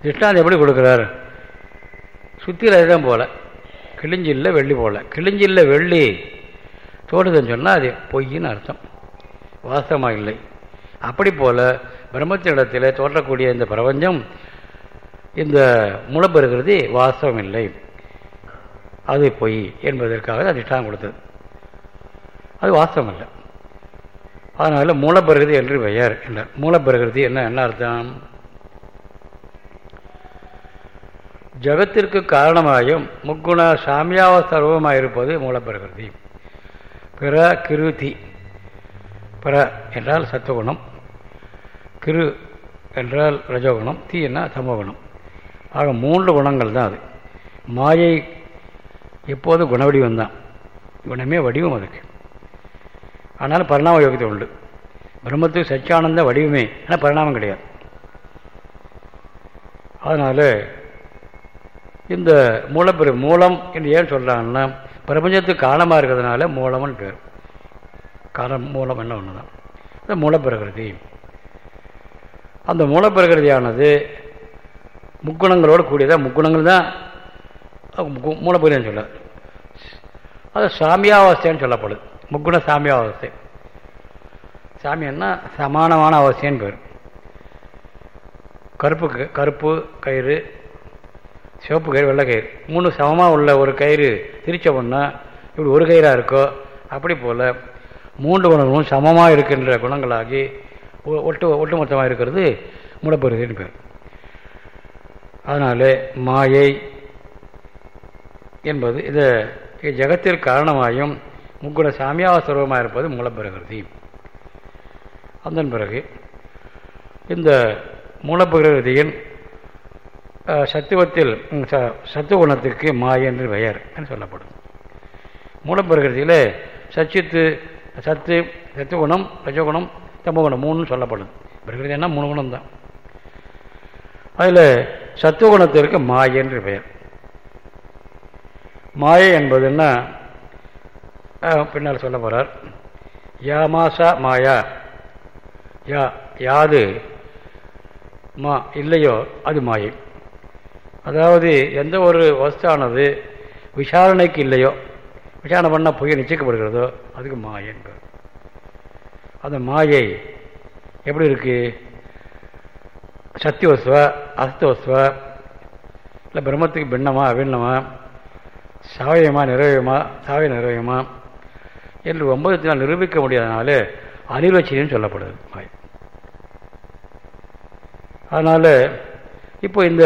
திஷ்டாந்தம் எப்படி கொடுக்குறார்? சுத்தியில் அதுதான் போல. கிழிஞ்சில்ல வெள்ளி போல. கிழிஞ்சில்ல வெள்ளி. தோடுதுன்னு சொன்னால் அது பொய்ன்னு அர்த்தம். வாஸ்தவமாக இல்லை. அப்படி போல் பிரம்மத்தினிடத்தில் தோற்றக்கூடிய இந்த பிரபஞ்சம் இந்த மூலப்பெறுகிறது வாஸ்தவம் இல்லை. அது பொய் என்பதற்காக அதிஷ்டானம் கொடுத்தது. அது வாஸ்தவம் இல்லை. அதனால் மூலப்பிரகிருதி என்று பெயர். என்றார் மூலப்பிரகிருதி என்ன என்ன அர்த்தம்? ஜகத்திற்கு காரணமாயும் முக்குண சாமியாவஸ்தர்வமாக இருப்பது மூலப்பிரகிருதி. பிற கிருதி. பிற என்றால் சத்துவகுணம். கிரு என்றால் ரஜோகுணம். தீ என்ன? சமகுணம். ஆக மூன்று குணங்கள் தான் அது. மாயை எப்போதும் குணவடிவம் தான் குணமே வடிவம் அதுக்கு. ஆனாலும் பரிணாம யோகத்தை உண்டு. பிரம்மத்துக்கு சச்சியானந்த வடிவமே. ஆனால் பரிணாமம் கிடையாது. அதனால் இந்த மூலப்பெரு மூலம் என்று ஏன் சொல்கிறாங்கன்னா பிரபஞ்சத்துக்கு காலமாக இருக்கிறதுனால மூலம்னு பேர். காலம் மூலம் என்ன ஒன்று தான் இந்த மூலப்பிரகிருதி. அந்த மூலப்பிரகிருதியானது முக்குணங்களோடு கூடியதாக முக்குணங்கள் தான் மூலப்பிரகிருதின்னு சொல்ல. அது சாமியாவஸ்தைன்னு சொல்லப்படுது. முக்குண சாமியாவஸ்தை. சாமியன்னா சமானமான அவஸ்தைன்னு பேர். கருப்பு கருப்பு கயிறு சிவப்பு கயிறு வெள்ளை கயிறு. மூணு சமமாக உள்ள ஒரு கயிறு திரிச்சோம்னா இப்படி ஒரு கயிறாக இருக்கோ அப்படி போல் மூன்று குணங்களும் சமமாக இருக்கின்ற குணங்களாகி ஒட்டு ஒட்டுமொத்தமாக இருக்கிறது மூடப்பெறுதின்னு பேர். அதனால் மாயை என்பது இதை ஜெகத்திற்கு காரணமாயும் முக்குண சாமியாவஸ்வரூபமாக இருப்பது மூலப்பிரகிருதி அதன் பிறகு இந்த மூலப்பிரகிருதியின் சத்துவத்தில் சத்துவகுணத்துக்கு மாய என்று பெயர் என்று சொல்லப்படும். மூலப்பிரகிருதியில் சச்சித்து சத்து சத்துவகுணம் ரஜகுணம் தமகுணம் மூணுன்னு சொல்லப்படுது பிரகிருதினா மூணு குணம் தான். அதில் சத்துவகுணத்திற்கு மாய என்று பெயர். மாயை என்பதுன்னா பின்னால் சொல்ல போகிறார் யாமாசா மாயா. யா யாது மா இல்லையோ அது மாயை. அதாவது எந்த ஒரு வஸ்தானது விசாரணைக்கு இல்லையோ விசாரணை பண்ணால் பொய்ய நிச்சயிக்கப்படுகிறதோ அதுக்கு மாயன்பர் அந்த மாயை எப்படி இருக்கு? சத்தியவஸ்துவ அஸ்தவஸ்துவ இல்லை பிரம்மத்துக்கு பின்னமா அபின்னமா? சாவயமா நிறைவயமா சாவய நிறைவயமா என்று ஒன்பது நாள் நிரூபிக்க முடியாதனால அனிர்வச்சின்னு சொல்லப்படுது மாய். அதனால் இப்போ இந்த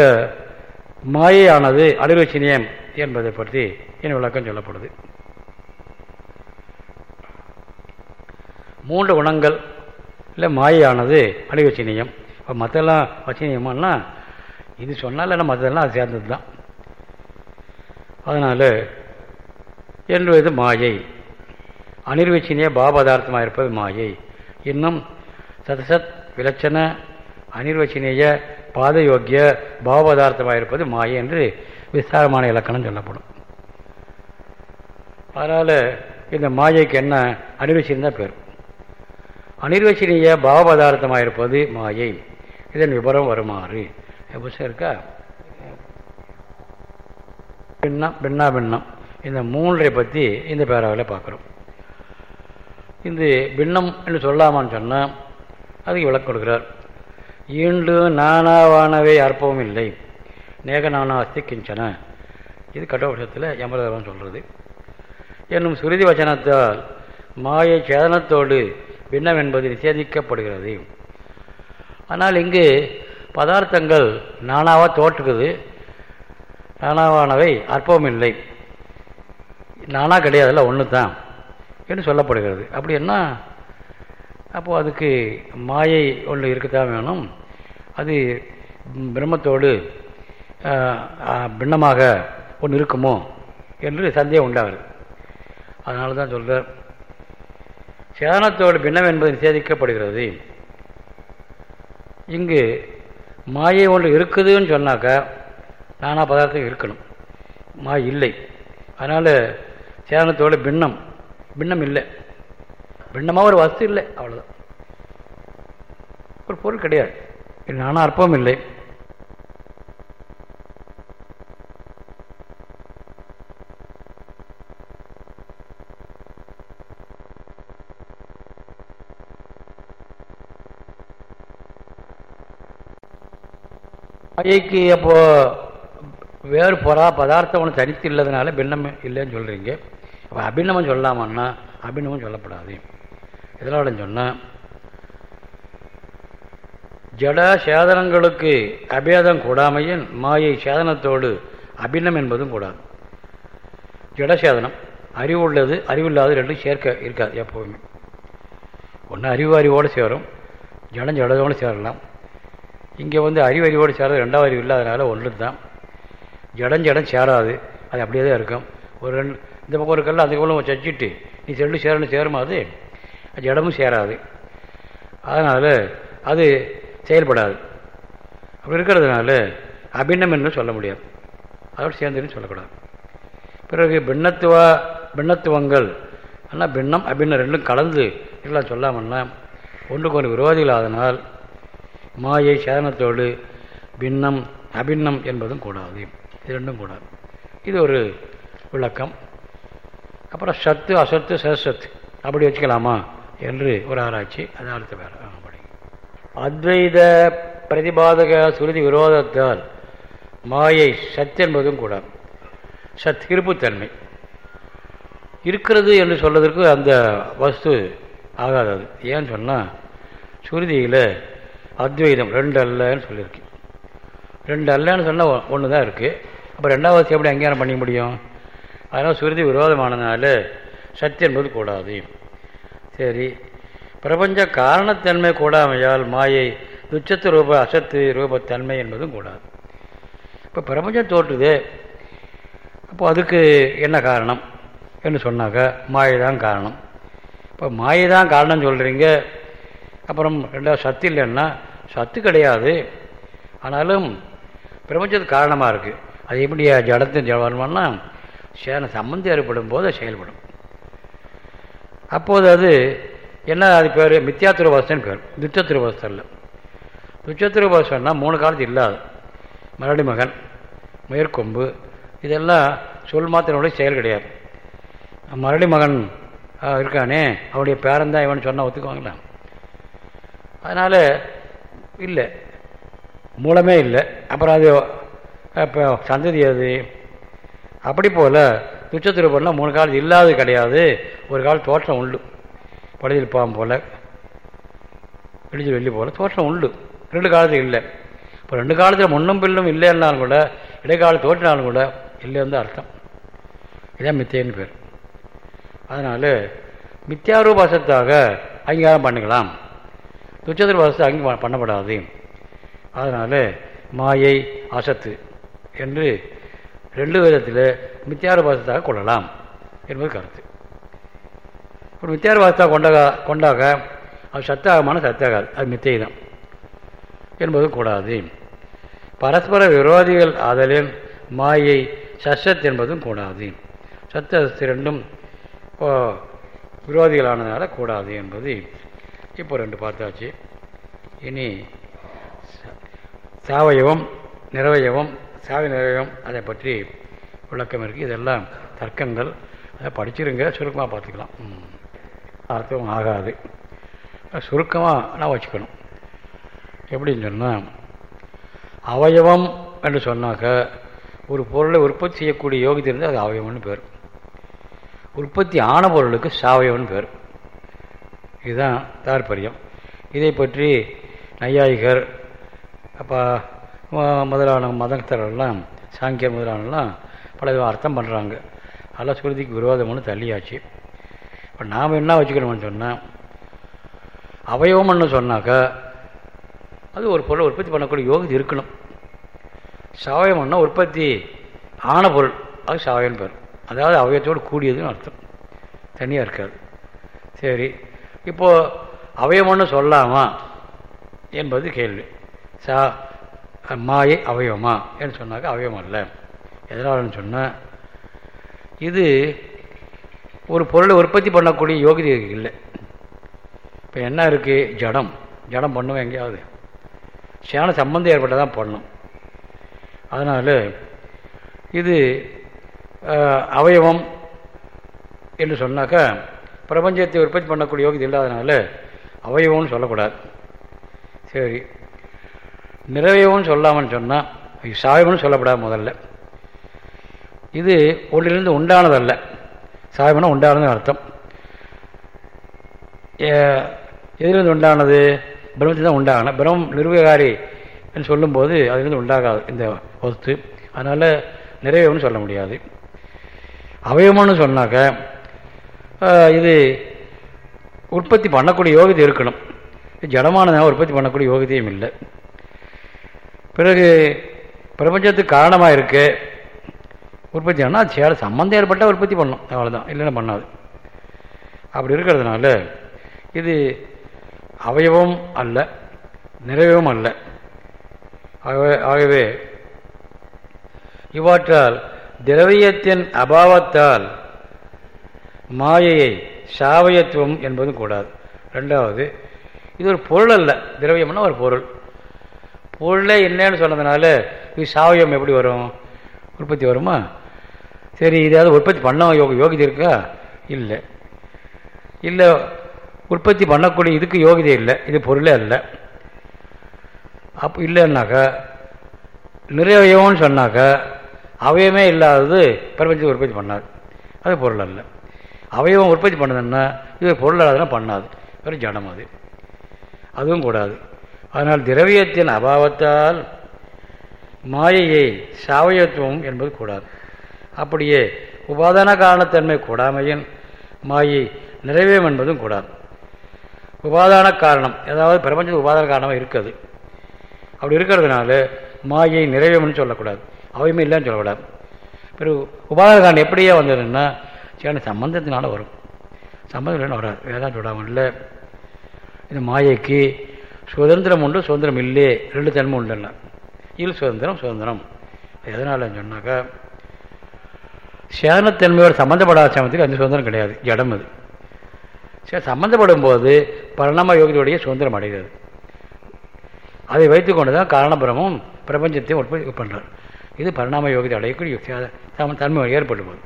மாயையானது அனிர்வச்சினியம் என்பதை பற்றி என் விளக்கம் சொல்லப்படுது. மூன்று குணங்கள் இல்லை மாயையானது அனிர்வச்சினியம் இப்போ மற்றெல்லாம் வச்சினியமானா இது சொன்னால் இல்லை மற்றெல்லாம் அது சேர்ந்தது தான் அதனால் என்பது மாயை. அனிர்வச்சினிய பாபதார்த்தமாக இருப்பது மாயை. இன்னும் சதசத் விலட்சண அனிர்வச்சினிய பாதயோக்கிய பாவபதார்த்தமாக இருப்பது மாயை என்று விசாரமான இலக்கணம் சொல்லப்படும். அதனால் இந்த மாயைக்கு என்ன அனிர்வச்சின் தான் பேர். அனிர்வச்சினிய பாவபதார்த்தமாக இருப்பது மாயை. இதன் விபரம் வருமாறு. புஷம் இருக்கா? பின்னம் பின்னா பின்னம். இந்த மூன்றை பற்றி இந்த பேராவில் பார்க்குறோம். இந்த பின்னம் என்று சொல்லாமான்னு சொன்னால் அதுக்கு விளக்கம் கொடுக்குறார். ஈண்டு நானாவானவை அற்பமும் இல்லை நேக நானாஸ்தி கிஞ்சன இது கட்டோபட்சத்தில் யமதர்மன் சொல்கிறது என்னும் சுருதி வச்சனத்தால் மாயை சேதனத்தோடு பின்னம் என்பது நிஷேதிக்கப்படுகிறது. ஆனால் இங்கு பதார்த்தங்கள் நானாவாக தோற்றுக்குது. நானாவானவை அற்பமும் இல்லை நானாக கிடையாதுல்ல ஒன்று தான் என்று சொல்லப்படுகிறது. அப்படி என்ன அப்போது அதுக்கு மாயை ஒன்று இருக்கத்தான் வேணும். அது பிரம்மத்தோடு பின்னமாக ஒன்று இருக்குமோ என்று சந்தேகம் உண்டாகுது அதனால தான் சொல்கிறார் சேதனத்தோடு பின்னம் என்பது நிஷேதிக்கப்படுகிறது. இங்கு மாயை ஒன்று இருக்குதுன்னு சொன்னாக்கா நானா பதார்த்தம் இருக்கணும். மாய் இல்லை. அதனால் சேதனத்தோடு பின்னம் பின்னம் இல்லை. பின்னமாக ஒரு வசதி இல்லை அவ்வளோதான் ஒரு பொருள் கிடையாது. நானும் அற்பம் இல்லை. மாயைக்கு அப்போ வேறு பொறா பதார்த்தம் ஒன்று தனித்து இல்லாதனால பின்னம் இல்லைன்னு சொல்கிறீங்க அப்போ அபிநமம் சொல்லலாமான்னா அபிநமம் சொல்லப்படாது. இதெல்லாம் சொன்னால் ஜட சேதனங்களுக்கு அபேதம் கூடாமையின் மாயை சேதனத்தோடு அபின்னம் என்பதும் கூடாது. ஜட சேதனம் அறிவு உள்ளது அறிவில்லாத ரெண்டும் சேர்க்க இருக்காது எப்போவுமே. ஒன்று அறிவு அறிவோடு சேரும் ஜடம் ஜடதோடு சேரலாம். இங்கே வந்து அறிவு அறிவோடு சேரது ரெண்டாவது அறிவு இல்லாதனால ஒன்று தான் ஜடம் ஜடம் சேராது அது அப்படியே தான் இருக்கும். ஒரு ரெண்டு இந்த பக்கம் ஒரு கல் அந்த சச்சிட்டு நீ செல்லு சேரணும் சேருமா அது? ஜடமும் சேராது. அதனால் அது செயல்படாது. அப்படி இருக்கிறதுனால அபிண்ணம் என்று சொல்ல முடியாது. அதோடு சேர்ந்துன்னு சொல்லக்கூடாது. பிறகு பின்னத்துவ பின்னத்துவங்கள் ஆனால் பின்னம் அபின்னம் ரெண்டும் கலந்து எல்லாம் சொல்லாமன்னா ஒன்றுக்கு கொண்டு விரோதிகள் ஆதனால் மாயை சேதனத்தோடு பின்னம் அபின்னம் என்பதும் கூடாது. இது ரெண்டும் கூடாது. இது ஒரு விளக்கம். அப்புறம் சத்து அசத்து சசத்து அப்படி வச்சுக்கலாமா? என்று ஒரு ஆராய்ச்சி அது அடுத்த வேற அத்வைத பிரதிபாதக சுருதி விரோதத்தால் மாயை சத் என்பதும் கூடாது சத் இருப்புத்தன்மை. இருக்கிறது என்று சொல்வதற்கு அந்த வஸ்து ஆகாதது ஏன்னு சொன்னால் சுருதியில் அத்வைதம் ரெண்டு அல்லன்னு சொல்லியிருக்கு. ரெண்டு அல்லன்னு சொன்னால் ஒன்று தான் இருக்குது அப்போ ரெண்டாவது எப்படி அங்கீகாரம் பண்ணிக்க முடியும்? அதனால் சுருதி விரோதமானதுனால சத்தியம் என்பது கூடாது. சரி. பிரபஞ்ச காரணத்தன்மை கூடாமையால் மாயை துச்சத்து ரூப அசத்து ரூபத்தன்மை என்பதும் கூடாது. இப்போ பிரபஞ்சம் தோற்றுது. அப்போ அதுக்கு என்ன காரணம்? என்று சொன்னாக்கா மாயை தான் காரணம். இப்போ மாயை தான் காரணம் சொல்கிறீங்க அப்புறம் ரெண்டாவது சத்து இல்லைன்னா சத்து கிடையாது. ஆனாலும் பிரபஞ்சத்துக்கு காரணமாக இருக்குது அது எப்படி ஜடத்தின் ஜடம்னா சேன சம்பந்தம் ஏற்படும் போது செயல்படும். அப்போது அது என்ன அது பேர்? மித்தியாத்துருவாசன் பேர். துச்சத்துருவாசல்ல துச்சத்துருவாசன்னா மூணு காலத்து இல்லாது. மரடி மகன் மேற்கொம்பு இதெல்லாம் சொல் மாத்திரனுடைய செயல் கிடையாது. மரடி மகன் இருக்கானே அவனுடைய பேரந்தான் இவன் சொன்னால் ஒத்துக்குவாங்களா? அதனால் இல்லை. மூலமே இல்லை. அப்புறம் அது இப்போ சந்ததி அது. அப்படி போல் துச்சத்திருப்பம்லாம் மூணு காலம் இல்லாது கிடையாது. ஒரு காலம் தோற்றம் உண்டு. படுதில் பாம்பு போல். இடிஞ்சு வெள்ளி போல் தோற்றம் உண்டு. ரெண்டு காலத்தில் இல்லை. இப்போ ரெண்டு காலத்தில் முன்னும் பின்னும் இல்லைன்னாலும் கூட இடைக்கால தோற்றினாலும் கூட இல்லைன்னு தான் அர்த்தம். இதான் மித்தேன்னு பேர். அதனால் மித்தியாரூபாசத்தாக அங்கீகாரம் பண்ணிக்கலாம். துச்சத்திர வாசத்தை அங்கே பண்ணப்படாது. அதனால் மாயை அசத்து என்று ரெண்டு விதத்தில் மித்தியாரபாசத்தாக கொள்ளலாம் என்பது கருத்து. ஒரு மித்தியாரபாசத்தாக கொண்டாக கொண்டாக அது சத்தியாகமான சத்தியாகாது. அது மித்தை தான் என்பது கூடாது. பரஸ்பர விரோதிகள் ஆதலின் மாயை சசத் என்பதும் கூடாது. சத்த ரெண்டும் விரோதிகளானதால் கூடாது என்பது இப்போ ரெண்டு பார்த்தாச்சு. இனி சாவயவம் நிறவயவம் சாவி நிறைவம் அதை பற்றி விளக்கம் இருக்குது இதெல்லாம் தர்க்கங்கள். அதை படிச்சிருங்க சுருக்கமாக பார்த்துக்கலாம். அர்த்தம் ஆகாது. சுருக்கமாக நான் வச்சுக்கணும். எப்படின்னு சொன்னால் அவயவம் என்று சொன்னாக்க ஒரு பொருளை உற்பத்தி செய்யக்கூடிய யோகிதை இருந்தால் அது அவயவம்னு பேர். உற்பத்தி ஆன பொருளுக்கு சாவயவம்னு பேர். இதுதான் தாற்பயம். இதை பற்றி நையாயிகர் அப்போ முதலான மதத்தரெல்லாம் சாங்கியர் முதலானெல்லாம் பல விதம் அர்த்தம் பண்ணுறாங்க அதெல்லாம் சுருதிக்கு விரோதம்னு தள்ளியாச்சு. இப்போ நாம் என்ன வச்சுக்கணும்னு சொன்னால் அவயவம்னு சொன்னாக்கா அது ஒரு பொருளை உற்பத்தி பண்ணக்கூடிய யோகி இருக்கணும். சாவயம்னா உற்பத்தி ஆன பொருள் அது சாவயம் பேர். அதாவது அவயத்தோடு கூடியதுன்னு அர்த்தம். தனியாக இருக்காது. சரி இப்போது அவயவம்னு சொல்லாமா என்பது கேள்வி. சா மாயை அவயவமா? என்று சொன்னாக்க அவயவம் அல்ல. எதனாலன்னு சொன்னால் இது ஒரு பொருளை உற்பத்தி பண்ணக்கூடிய யோகிதை இல்லை. இப்போ என்ன இருக்குது ஜடம். ஜடம் பண்ணுவோம் எங்கேயாவது. சேன சம்பந்தம் ஏற்பட்டால் தான் பண்ணும். அதனால் இது அவயவம் என்று சொன்னாக்கா பிரபஞ்சத்தை உற்பத்தி பண்ணக்கூடிய யோகிதை இல்லாதனால அவயவம்னு சொல்லக்கூடாது. சரி. நிறைவயவம்னு சொல்லாமல் சொன்னால் சாயம்னு சொல்லப்படாது முதல்ல. இது ஒன்றிலிருந்து உண்டானதல்ல. சாயம்னா உண்டானதுன்னு அர்த்தம். எதிலிருந்து உண்டானது? பிரம்மத்தில் தான் உண்டாகணும் பிரம்மம் நிர்வகாரி என்று சொல்லும்போது அதிலிருந்து உண்டாகாது இந்த வகுத்து அதனால் நிறைவேணும்னு சொல்ல முடியாது. அவயவம்னு சொன்னாக்க இது உற்பத்தி பண்ணக்கூடிய யோகிதை இருக்கணும். ஜடமானதாக உற்பத்தி பண்ணக்கூடிய யோகிதையும் இல்லை. பிறகு பிரபஞ்சத்துக்கு காரணமாக இருக்கு உற்பத்தி ஆனால் அது சேர சம்மந்தம் ஏற்பட்டால் உற்பத்தி பண்ணும் அவ்வளோதான் இல்லைன்னா பண்ணாது. அப்படி இருக்கிறதுனால இது அவயவம் அல்ல நிறைவும் அல்ல. ஆகவே இவ்வாற்றால் திரவியத்தின் அபாவத்தால் மாயையை சாவயத்துவம் என்பதும் கூடாது. ரெண்டாவது இது ஒரு பொருள் அல்ல. திரவியம்னா ஒரு பொருள். பொருளே என்னன்னு சொன்னதுனால இது சாவயம் எப்படி வரும்? உற்பத்தி வருமா? சரி இதாவது உற்பத்தி பண்ண யோக யோகிதை இருக்கா? இல்லை. இல்லை உற்பத்தி பண்ணக்கூடிய இதுக்கு யோகிதை இல்லை. இது பொருளே இல்லை அப்போ இல்லைன்னாக்கா நிறைவயம்னு சொன்னாக்கா அவயமே இல்லாதது பிரபஞ்சத்தை உற்பத்தி பண்ணாது. அது பொருள் அல்ல. அவயவம் உற்பத்தி பண்ணதுன்னா இது பொருள் அல்லாதனா பண்ணாது. வெறும் ஜடம் அது. அதுவும் கூடாது. அதனால் திரவியத்தின் அபாவத்தால் மாயையை சாவயத்துவம் என்பது கூடாது. அப்படியே உபாதான காரணத்தன்மை கூடாமையின் மாயை நிறைவேம் என்பதும் கூடாது. உபாதான காரணம் ஏதாவது பிரபஞ்சத்துக்கு உபாதான காரணமாக இருக்குது. அப்படி இருக்கிறதுனால மாயை நிறைவேம்னு சொல்லக்கூடாது. அவையுமே இல்லைன்னு சொல்லக்கூடாது. பிறகு உபாதான காரணம் எப்படியே வந்ததுன்னா சேன சம்பந்தத்தினால வரும். சம்பந்தம் இல்லைன்னு வராது. வேதாந்த விடாமல் இல்லை இந்த மாயைக்கு சுதந்திரம் உண்டு சுதந்திரம் இல்லையே ரெண்டு தன்மை உண்டுன்னா. இல் சுதந்திரம் சுதந்திரம். எதனாலன்னு சொன்னாக்கா சேதனத்தன்மையோட சம்மந்தப்படாத சமயத்துக்கு அந்த சுதந்திரம் கிடையாது. ஜடம் அது. சரி சம்மந்தப்படும் போது பரணம யோகியுடைய சுதந்திரம் அடைகிறது. அதை வைத்துக்கொண்டு தான் காரணபிரமும் பிரபஞ்சத்தையும் உற்பத்தி பண்ணுறார் இது பரிணாம யோகிதை. அடையக்கூடிய தன்மை ஏற்பட்டு போகுது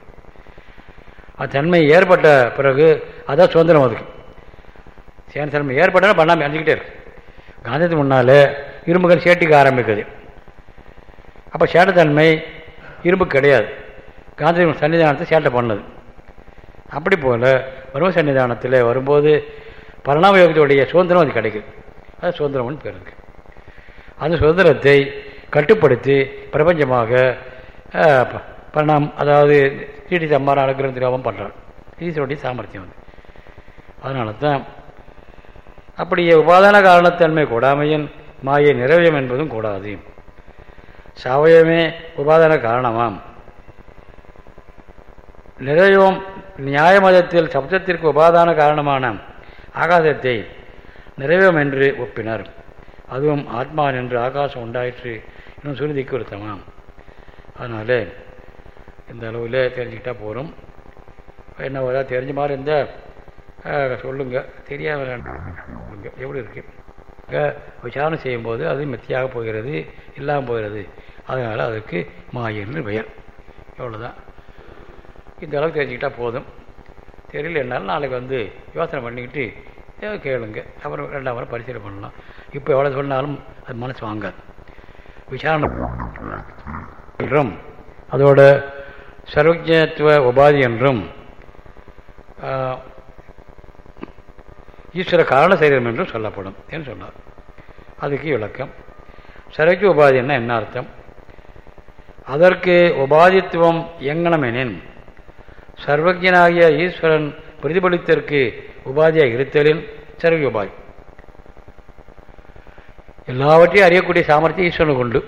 அது தன்மை ஏற்பட்ட பிறகு அதான் சுதந்திரம் அதுக்கு. சேன தன்மை ஏற்பட்டாலும் பண்ணாமல் அஞ்சிக்கிட்டே இருக்கு. காந்தத்துக்கு முன்னால் இரும்புகள் சேட்டிக்க ஆரம்பிக்குது. அப்போ சேட்டத்தன்மை இரும்பு கிடையாது. காந்தி சன்னிதானத்தை சேட்டை பண்ணது. அப்படி போல் பருவ சன்னிதானத்தில் வரும்போது பரிணாம யோகத்துடைய சுதந்திரம் அது கிடைக்குது. அது சுதந்திரம்னு பேர் இருக்கு. அந்த சுதந்திரத்தை கட்டுப்படுத்தி பிரபஞ்சமாக பரிணாம் அதாவது சீட்டி சம்பாரம் அழகிற திராவம் பண்ணுறான் ஈஸ்வருடைய சாமர்த்தியம் அது. அதனால தான் அப்படியே உபாதான காரணத்தன்மை கூடாமையின் மாயை நிறைவியம் என்பதும் கூடாது. சவயமே உபாதான காரணமாம். நிறைவம் நியாய மதத்தில் சப்தத்திற்கு உபாதான காரணமான ஆகாசத்தை நிறைவம் என்று ஒப்பினர். அதுவும் ஆத்மா என்று ஆகாசம் உண்டாயிற்று இன்னும் சுருதிக்கு ஒருத்தமாம் அதனால் இந்த அளவில் தெரிஞ்சுக்கிட்டா போகிறோம் என்ன வர தெரிஞ்ச மாதிரி இருந்தால் சொல்லுங்கள் தெரியாம சொல்லுங்க. எப்படி இருக்கு? விசாரணை செய்யும்போது அது மெத்தியாக போகிறது இல்லாமல் போகிறது. அதனால் அதுக்கு மாயின்னு பெயர். எவ்வளோதான் இந்த அளவுக்கு தெரிஞ்சுக்கிட்டால் போதும். தெரியலன்னாலும் நாளைக்கு வந்து யோசனை பண்ணிக்கிட்டு கேளுங்க. அப்புறம் ரெண்டாம் முறை பரிசீலனை பண்ணலாம். இப்போ எவ்வளோ சொன்னாலும் அது மனசு வாங்காது. விசாரணை என்றும் அதோட சர்வஜத்துவ உபாதி என்றும் ஈஸ்வர காரண சரீரம் என்றும் சொல்லப்படும் என்று சொன்னார். அதுக்கு விளக்கம். சரக்கு உபாதின்னா என்ன அர்த்தம்? அதற்கு உபாதித்துவம் எங்கனமெனின் சர்வஜனாகிய ஈஸ்வரன் பிரதிபலித்தற்கு உபாதியாக இருத்தலின் சரக்கு உபாதி. எல்லாவற்றையும் அறியக்கூடிய சாமர்த்தியம் ஈஸ்வரனுக்கு உண்டு.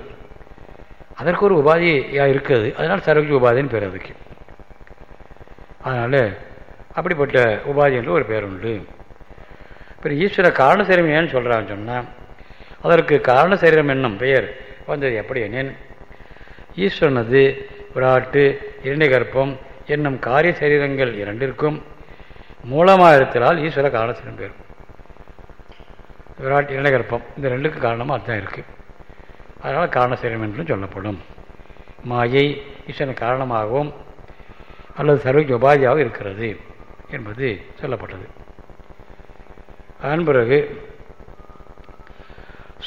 அதற்கு ஒரு உபாதியாக இருக்குது அதனால் சர்வஜ உபாதின்னு பேர் அதுக்கு. அதனால் அப்படிப்பட்ட உபாதி என்று ஒரு பேர் உண்டு. இப்போ ஈஸ்வர காரண சரீரம் ஏன்னு சொல்கிறான்னு சொன்னால் அதற்கு காரண சரீரம் என்னும் பெயர் வந்தது எப்படி என்னேன் ஈஸ்வரனது விராட்டு இரண்டை கற்பம் என்னும் காரிய சரீரங்கள் இரண்டிற்கும் மூலமாக இருத்தலால் ஈஸ்வர காரண சரீரம் பேர் விராட் இரண்டை கற்பம் இந்த ரெண்டுக்கு காரணமாக அதுதான் இருக்குது அதனால் காரண சரீரம் என்றும் சொல்லப்படும். மாயை ஈஸ்வரன் காரணமாகவும் அல்லது சர்வ உபாதியாகவும் இருக்கிறது என்பது சொல்லப்பட்டது. அதன் பிறகு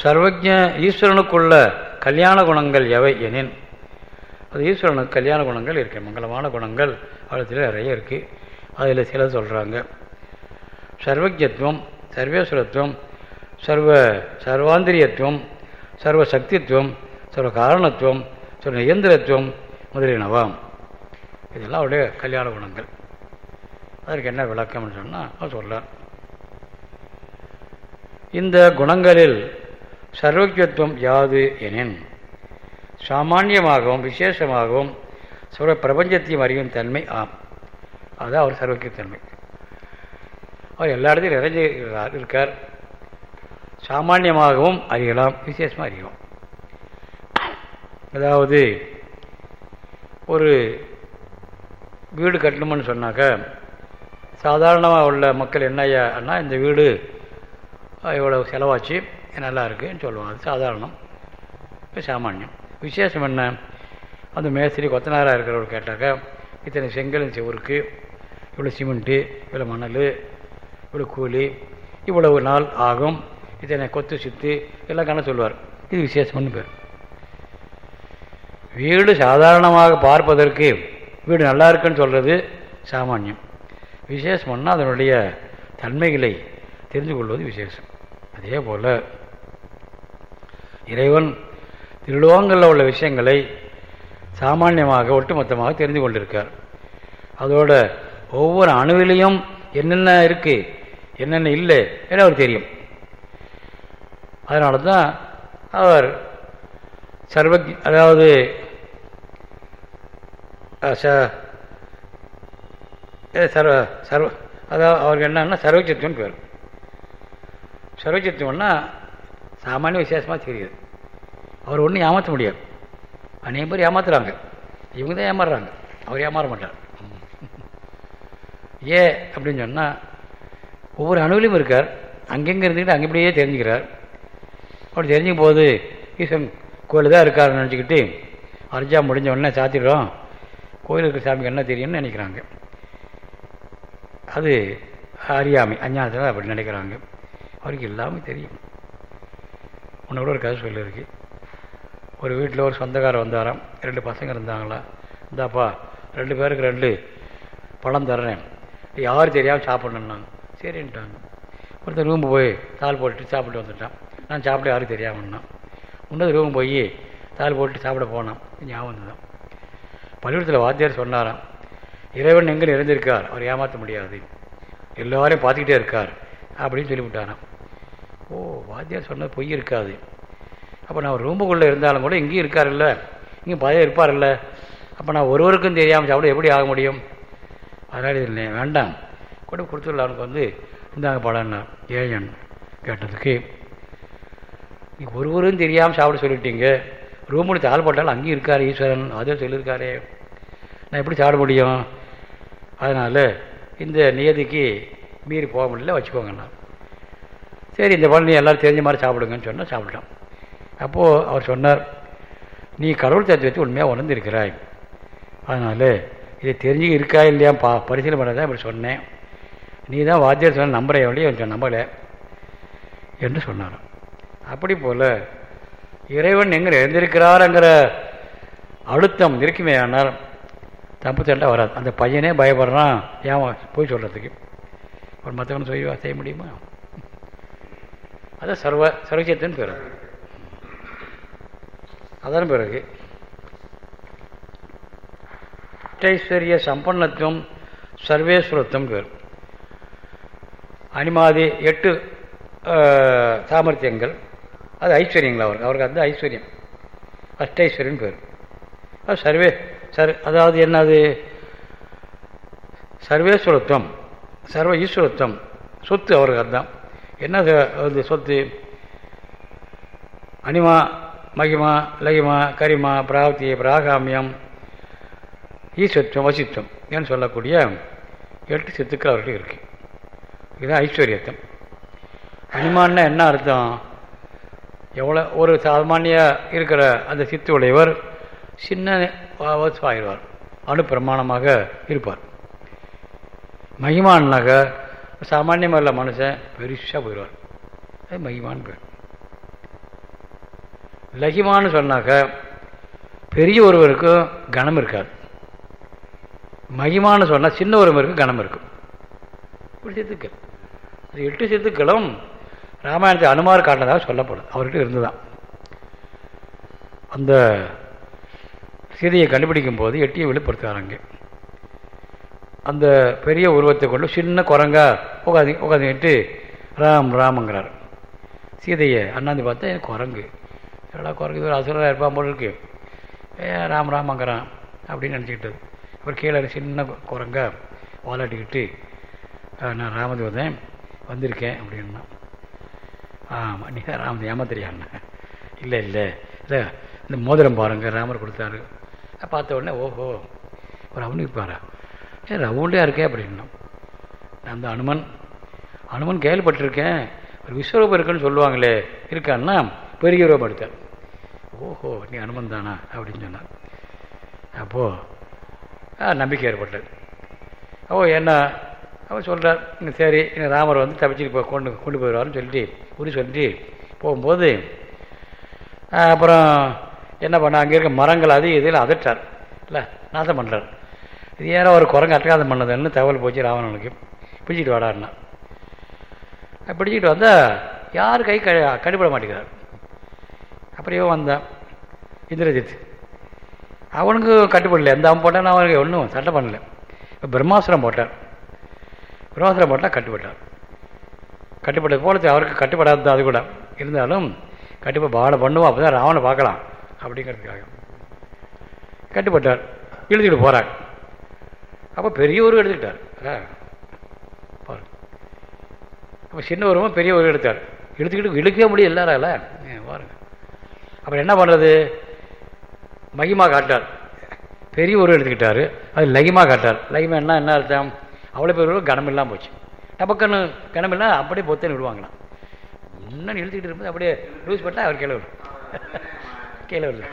சர்வஜ ஈஸ்வரனுக்குள்ள கல்யாண குணங்கள் எவை எனின் அது ஈஸ்வரனுக்கு கல்யாண குணங்கள் இருக்கு மங்களமான குணங்கள் அவளத்தில் நிறைய இருக்குது அதில் சில சொல்கிறாங்க சர்வஜத்துவம் சர்வேஸ்வரத்துவம் சர்வ சர்வாந்திரியத்துவம் சர்வ சக்தித்துவம் சர்வ காரணத்துவம் சர்வ இயந்திரத்துவம் முதலியனவாம். இதெல்லாம் அவருடைய கல்யாண குணங்கள். அதற்கு என்ன விளக்கம்னு சொன்னால் அவர் சொல்கிறார் இந்த குணங்களில் சர்வக்கியத்துவம் யாது எனின் சாமானியமாகவும் விசேஷமாகவும் சுர பிரபஞ்சத்தையும் அறியும் தன்மை ஆம். அதுதான் அவர் சர்வக்கியத்தன்மை அவர் எல்லா இடத்தையும் நிறைஞ்சு இருக்கிறார் இருக்கார். சாமானியமாகவும் அறியலாம் விசேஷமாக அறியலாம். அதாவது ஒரு வீடு கட்டணும்னு சொன்னாக்க சாதாரணமாக உள்ள மக்கள் என்னையான்னா இந்த வீடு இவ்வளோ செலவாச்சு. நல்லா இருக்குன்னு சொல்லுவோம் அது சாதாரணம். இப்போ சாமானியம். விசேஷம் என்ன? அந்த மேஸ்திரி கொத்தனாராக இருக்கிறவர் கேட்டாக்கா இத்தனை செங்கல் செவருக்கு இவ்வளோ சிமெண்ட்டு இவ்வளோ மணல் இவ்வளோ கூலி இவ்வளவு நாள் ஆகும் இத்தனை கொத்து சித்து எல்லாம் கணக்கு சொல்லுவார். இது விசேஷம்னு பேர். வீடு சாதாரணமாக பார்ப்பதற்கு வீடு நல்லா இருக்குன்னு சொல்கிறது சாமானியம். விசேஷம்னா அதனுடைய தன்மைகளை தெரிந்து கொள்வது விசேஷம். அதே போல் இறைவன் திருலோகங்களில் உள்ள விஷயங்களை சாமானியமாக ஒட்டுமொத்தமாக தெரிந்து கொண்டிருக்கார். அதோட ஒவ்வொரு அணுவிலையும் என்னென்ன இருக்குது என்னென்ன இல்லை என அவர் தெரியும். அதனால தான் அவர் சர்வ அதாவது சர்வ சர்வ அதாவது அவருக்கு என்னன்னா சர்வச்சித்துவம்னு பேர். சர்வச்சித்துவம்னா சாமானிய விசேஷமாக தெரியுது. அவர் ஒன்றும் ஏமாற்ற முடியாது. அநேக பேர் ஏமாத்துறாங்க. இவங்க தான் ஏமாறுறாங்க. அவர் ஏமாற மாட்டார். ஏ அப்படின்னு சொன்னால் ஒவ்வொரு அணுவிலும் இருக்கார். அங்கெங்கே இருந்துக்கிட்டு அங்கே இப்படியே தெரிஞ்சுக்கிறார். அப்படி தெரிஞ்சுக்கும் போது ஈஸ்வன் கோயில் தான் இருக்காருன்னு நினச்சிக்கிட்டு அர்ஜா முடிஞ்ச உடனே சாத்திடுறோம் கோயில் இருக்கிற சாமிக்கு என்ன தெரியும்னு நினைக்கிறாங்க. அது அறியாமை அஞ்ஞானத்தில் அப்படி நினைக்கிறாங்க. அவருக்கு எல்லாமே தெரியும். உன்னை கூட ஒரு கதை சொல்லியிருக்கு. ஒரு வீட்டில் ஒரு சொந்தக்காரர் வந்தாராம். ரெண்டு பசங்க இருந்தாங்களா? இந்தாப்பா ரெண்டு பேருக்கு ரெண்டு பழம் தர்றேன். யார் தெரியாமல் சாப்பிட்ணுன்னாங்க சரின்ட்டாங்க. ஒருத்தர் ரூம் போய் தால் போட்டு சாப்பிட்டு வந்துட்டான். நான் சாப்பிட யாரும் தெரியாமன்னா. இன்னொரு ரூம் போய் தால் போட்டு சாப்பிட போனான். ஞாபகம் தான் பள்ளிக்கூடத்தில் வாத்தியார் சொன்னாராம் இறைவன் எங்கே நிறைஞ்சிருக்கார் அவர் ஏமாற்ற முடியாது. எல்லோரையும் பார்த்துக்கிட்டே இருக்கார் அப்படின்னு சொல்லிவிட்டாராம். ஓ வாத்தியார் சொன்னது பொய் இருக்காது. அப்போ நான் ரூமுக்குள்ளே இருந்தாலும் கூட இங்கேயும் இருக்காருல்ல? இங்கே பதவி இருப்பார்ல அப்போ நான் ஒருவருக்கும் தெரியாமல் சாப்பிட எப்படி ஆக முடியும்? அதனால் இது வேண்டாம். கூட கொடுத்துடல அவனுக்கு வந்து இந்தாங்க படம்னா ஏன் கேட்டதுக்கு நீ ஒருவரும் தெரியாமல் சாப்பிட சொல்லிட்டீங்க. ரூமில் தாள் போட்டாலும் அங்கேயும் இருக்கார் ஈஸ்வரன். அதே சொல்லியிருக்காரே. நான் எப்படி சாப்பிட முடியும்? அதனால் இந்த நியதிக்கு மீறி போக முடியல வச்சுக்கோங்கண்ணா. சரி இந்த பழம் நீ எல்லோரும் தெரிஞ்ச மாதிரி சாப்பிடுங்கன்னு சொன்னால் சாப்பிட்டான் அப்போது அவர் சொன்னார் நீ கடவுள் தத்துவத்தை உண்மையாக உணர்ந்திருக்கிறாய். அதனால் இதை தெரிஞ்சு இருக்கா இல்லையா? பா பரிசீலனை பண்ண தான் இப்படி சொன்னேன். நீ தான் வாத்தியார் சொன்ன நம்புற எவ்வளோ? கொஞ்சம் நம்பலை. என்று சொன்னார். அப்படி போல இறைவன் எங்கே எழுந்திருக்கிறாருங்கிற அழுத்தம் இருக்குமே ஆனால் தப்பு தண்டா வராது. அந்த பையனே பயப்படுறான். ஏன் போய் சொல்கிறதுக்கு ஒரு மற்றவன் சொல்லி செய்ய முடியுமா? அதான் சர்வ சர்வஜத்தின் பிறகு அதன் பிறகு. அஷ்டைஸ்வரிய சம்பன்னத்துவம் சர்வேஸ்வரத்துவம் பேர். அனிமாதி எட்டு சாமர்த்தியங்கள். அது ஐஸ்வர்யங்கள் அவருக்கு? அவருக்கு அந்த ஐஸ்வர்யம். அஷ்டைஸ்வரியன் பேர். அது சர்வே சர் அதாவது என்னது? சர்வேஸ்வரத்துவம் சர்வ ஈஸ்வரத்துவம். சொத்து அவருக்கு அதுதான். என்ன அது சொத்து? அனிமா மகிமா லகிமா கரிமா பிராப்தி பிராகாமியம் ஈஸ்வத்துவம் வசித்துவம் என்று சொல்லக்கூடிய எட்டு சித்துக்கள் அவர்கள் இருக்கு. இதுதான் ஐஸ்வர்யத்தம். அனிமான்னா என்ன அர்த்தம்? எவ்வளோ ஒரு சாமானியாக இருக்கிற அந்த சித்து உடையவர் சின்ன ஆகிடுவார் அணு பிரமாணமாக இருப்பார். மகிமான்னாக சாமானியமாக இல்லை மனுஷன். பெருசாக போயிடுவார். அது மகிமான் பேர். லகிமான்னு சொன்னாக்க பெரிய ஒருவருக்கும் கனம் இருக்காது. மகிமான்னு சொன்னால் சின்ன ஒருவருக்கு கனம் இருக்கும். இப்படி சித்துக்கள். அது எட்டு சித்துக்களும் ராமாயணத்தை அனுமார் காட்டினதாக சொல்லப்படும். அவர்கிட்ட இருந்துதான். அந்த சீதையை கண்டுபிடிக்கும் போது எட்டியை வெளிப்படுத்துகிறாங்க அந்த பெரிய உருவத்தை கொண்டு சின்ன குரங்கா உட்காந்து உட்காந்துக்கிட்டு ராம் ராமங்கிறார். சீதையை அண்ணாந்து பார்த்தா குரங்கு. என்னடா குரங்கு? ஒரு அசுரராக இருப்பான் போல இருக்கு. ஏ ராம் ராமங்கிறான். அப்படின்னு நினச்சிக்கிட்டது அப்புறம் கீழே சின்ன குரங்கா வாலாட்டிக்கிட்டு நான் ராமதேவதன் வந்திருக்கேன். அப்படின்னா ஆமாம் நீ தான் ராமதேவன் ஏமாத்திரியாண்ணா இல்லை இல்லை. இல்லை இந்த மோதிரம் பாருங்கள் ராமர் கொடுத்தாரு. பார்த்த உடனே ஓஹோ. ஒரு அவனுக்கு பாரு? ஏன் ரவுண்டே இருக்கே அப்படின்னா. நான் அந்த அனுமன் அனுமன் கேள்விப்பட்டிருக்கேன் ஒரு விஸ்வரூபம் இருக்குன்னு சொல்லுவாங்களே இருக்கான்னா பெரிய ரூபம் எடுத்தார் ஓஹோ நீ அனுமன் தானா அப்படின்னு சொன்னார். அப்போது நம்பிக்கை ஏற்பட்டது. ஓ என்ன அவன் சொல்கிறார் சரி ராமர் வந்து தப்பிச்சுட்டு போ கொண்டு கொண்டு போயிடுவார்னு சொல்லிட்டு உரி சொல்லிட்டு போகும்போது அப்புறம் என்ன பண்ண அங்கே இருக்க மரங்கள் அது இதில் அதட்டார். இல்லை நாசம் பண்ணுறார் இது ஏன்னா ஒரு குரங்கு அட்டகாசம் பண்ணதுன்னு தகவல் போச்சு ராவணனுக்கு. பிடிச்சிட்டு வாடாருன்னா. பிடிச்சிட்டு வந்தால் யார் கை க கடிபட மாட்டேங்கிறார். அப்படியே வந்தான். இந்திரஜித். அவனுக்கு கட்டுப்படல. எந்த அவன் போட்டான் அவனுக்கு ஒன்றும் சட்டை பண்ணல. இப்போ பிரம்மாசுரம் போட்டார். பிரம்மாசுரம் போட்டால் கட்டுப்பட்டார். கட்டுப்பட்டது போல அவருக்கு கட்டுப்படாது அது கூட. இருந்தாலும் கட்டுப்பா பாவனை பண்ணுவோம் அப்போ தான் ராவனை பார்க்கலாம். அப்படிங்கிறதுக்காக. கட்டுப்பட்டார். இழுத்துக்கிட்டு போகிறாங்க அப்போ பெரிய எடுத்துக்கிட்டார். பாருங்க. அப்போ சின்ன உருவம் பெரிய எடுத்தார். எடுத்துக்கிட்டு இழுக்கவே முடியும் எல்லாரால. பாருங்க. அப்புறம் என்ன பண்ணுறது மகிமா காட்டார். பெரிய எடுத்துக்கிட்டாரு. அது லகிமா காட்டார். லகிமா என்ன என்ன அர்த்தம்? அவ்வளோ பெரிய கனம் இல்லாமல் போச்சு. டபக்கன்னு கனம் இல்லை அப்படியே பொத்தனை விடுவாங்களாம். இன்னும் இழுத்துக்கிட்டு இருக்கும்போது அப்படியே லூஸ் பண்ணால் அவர் கீழே வரும் கீழே வருது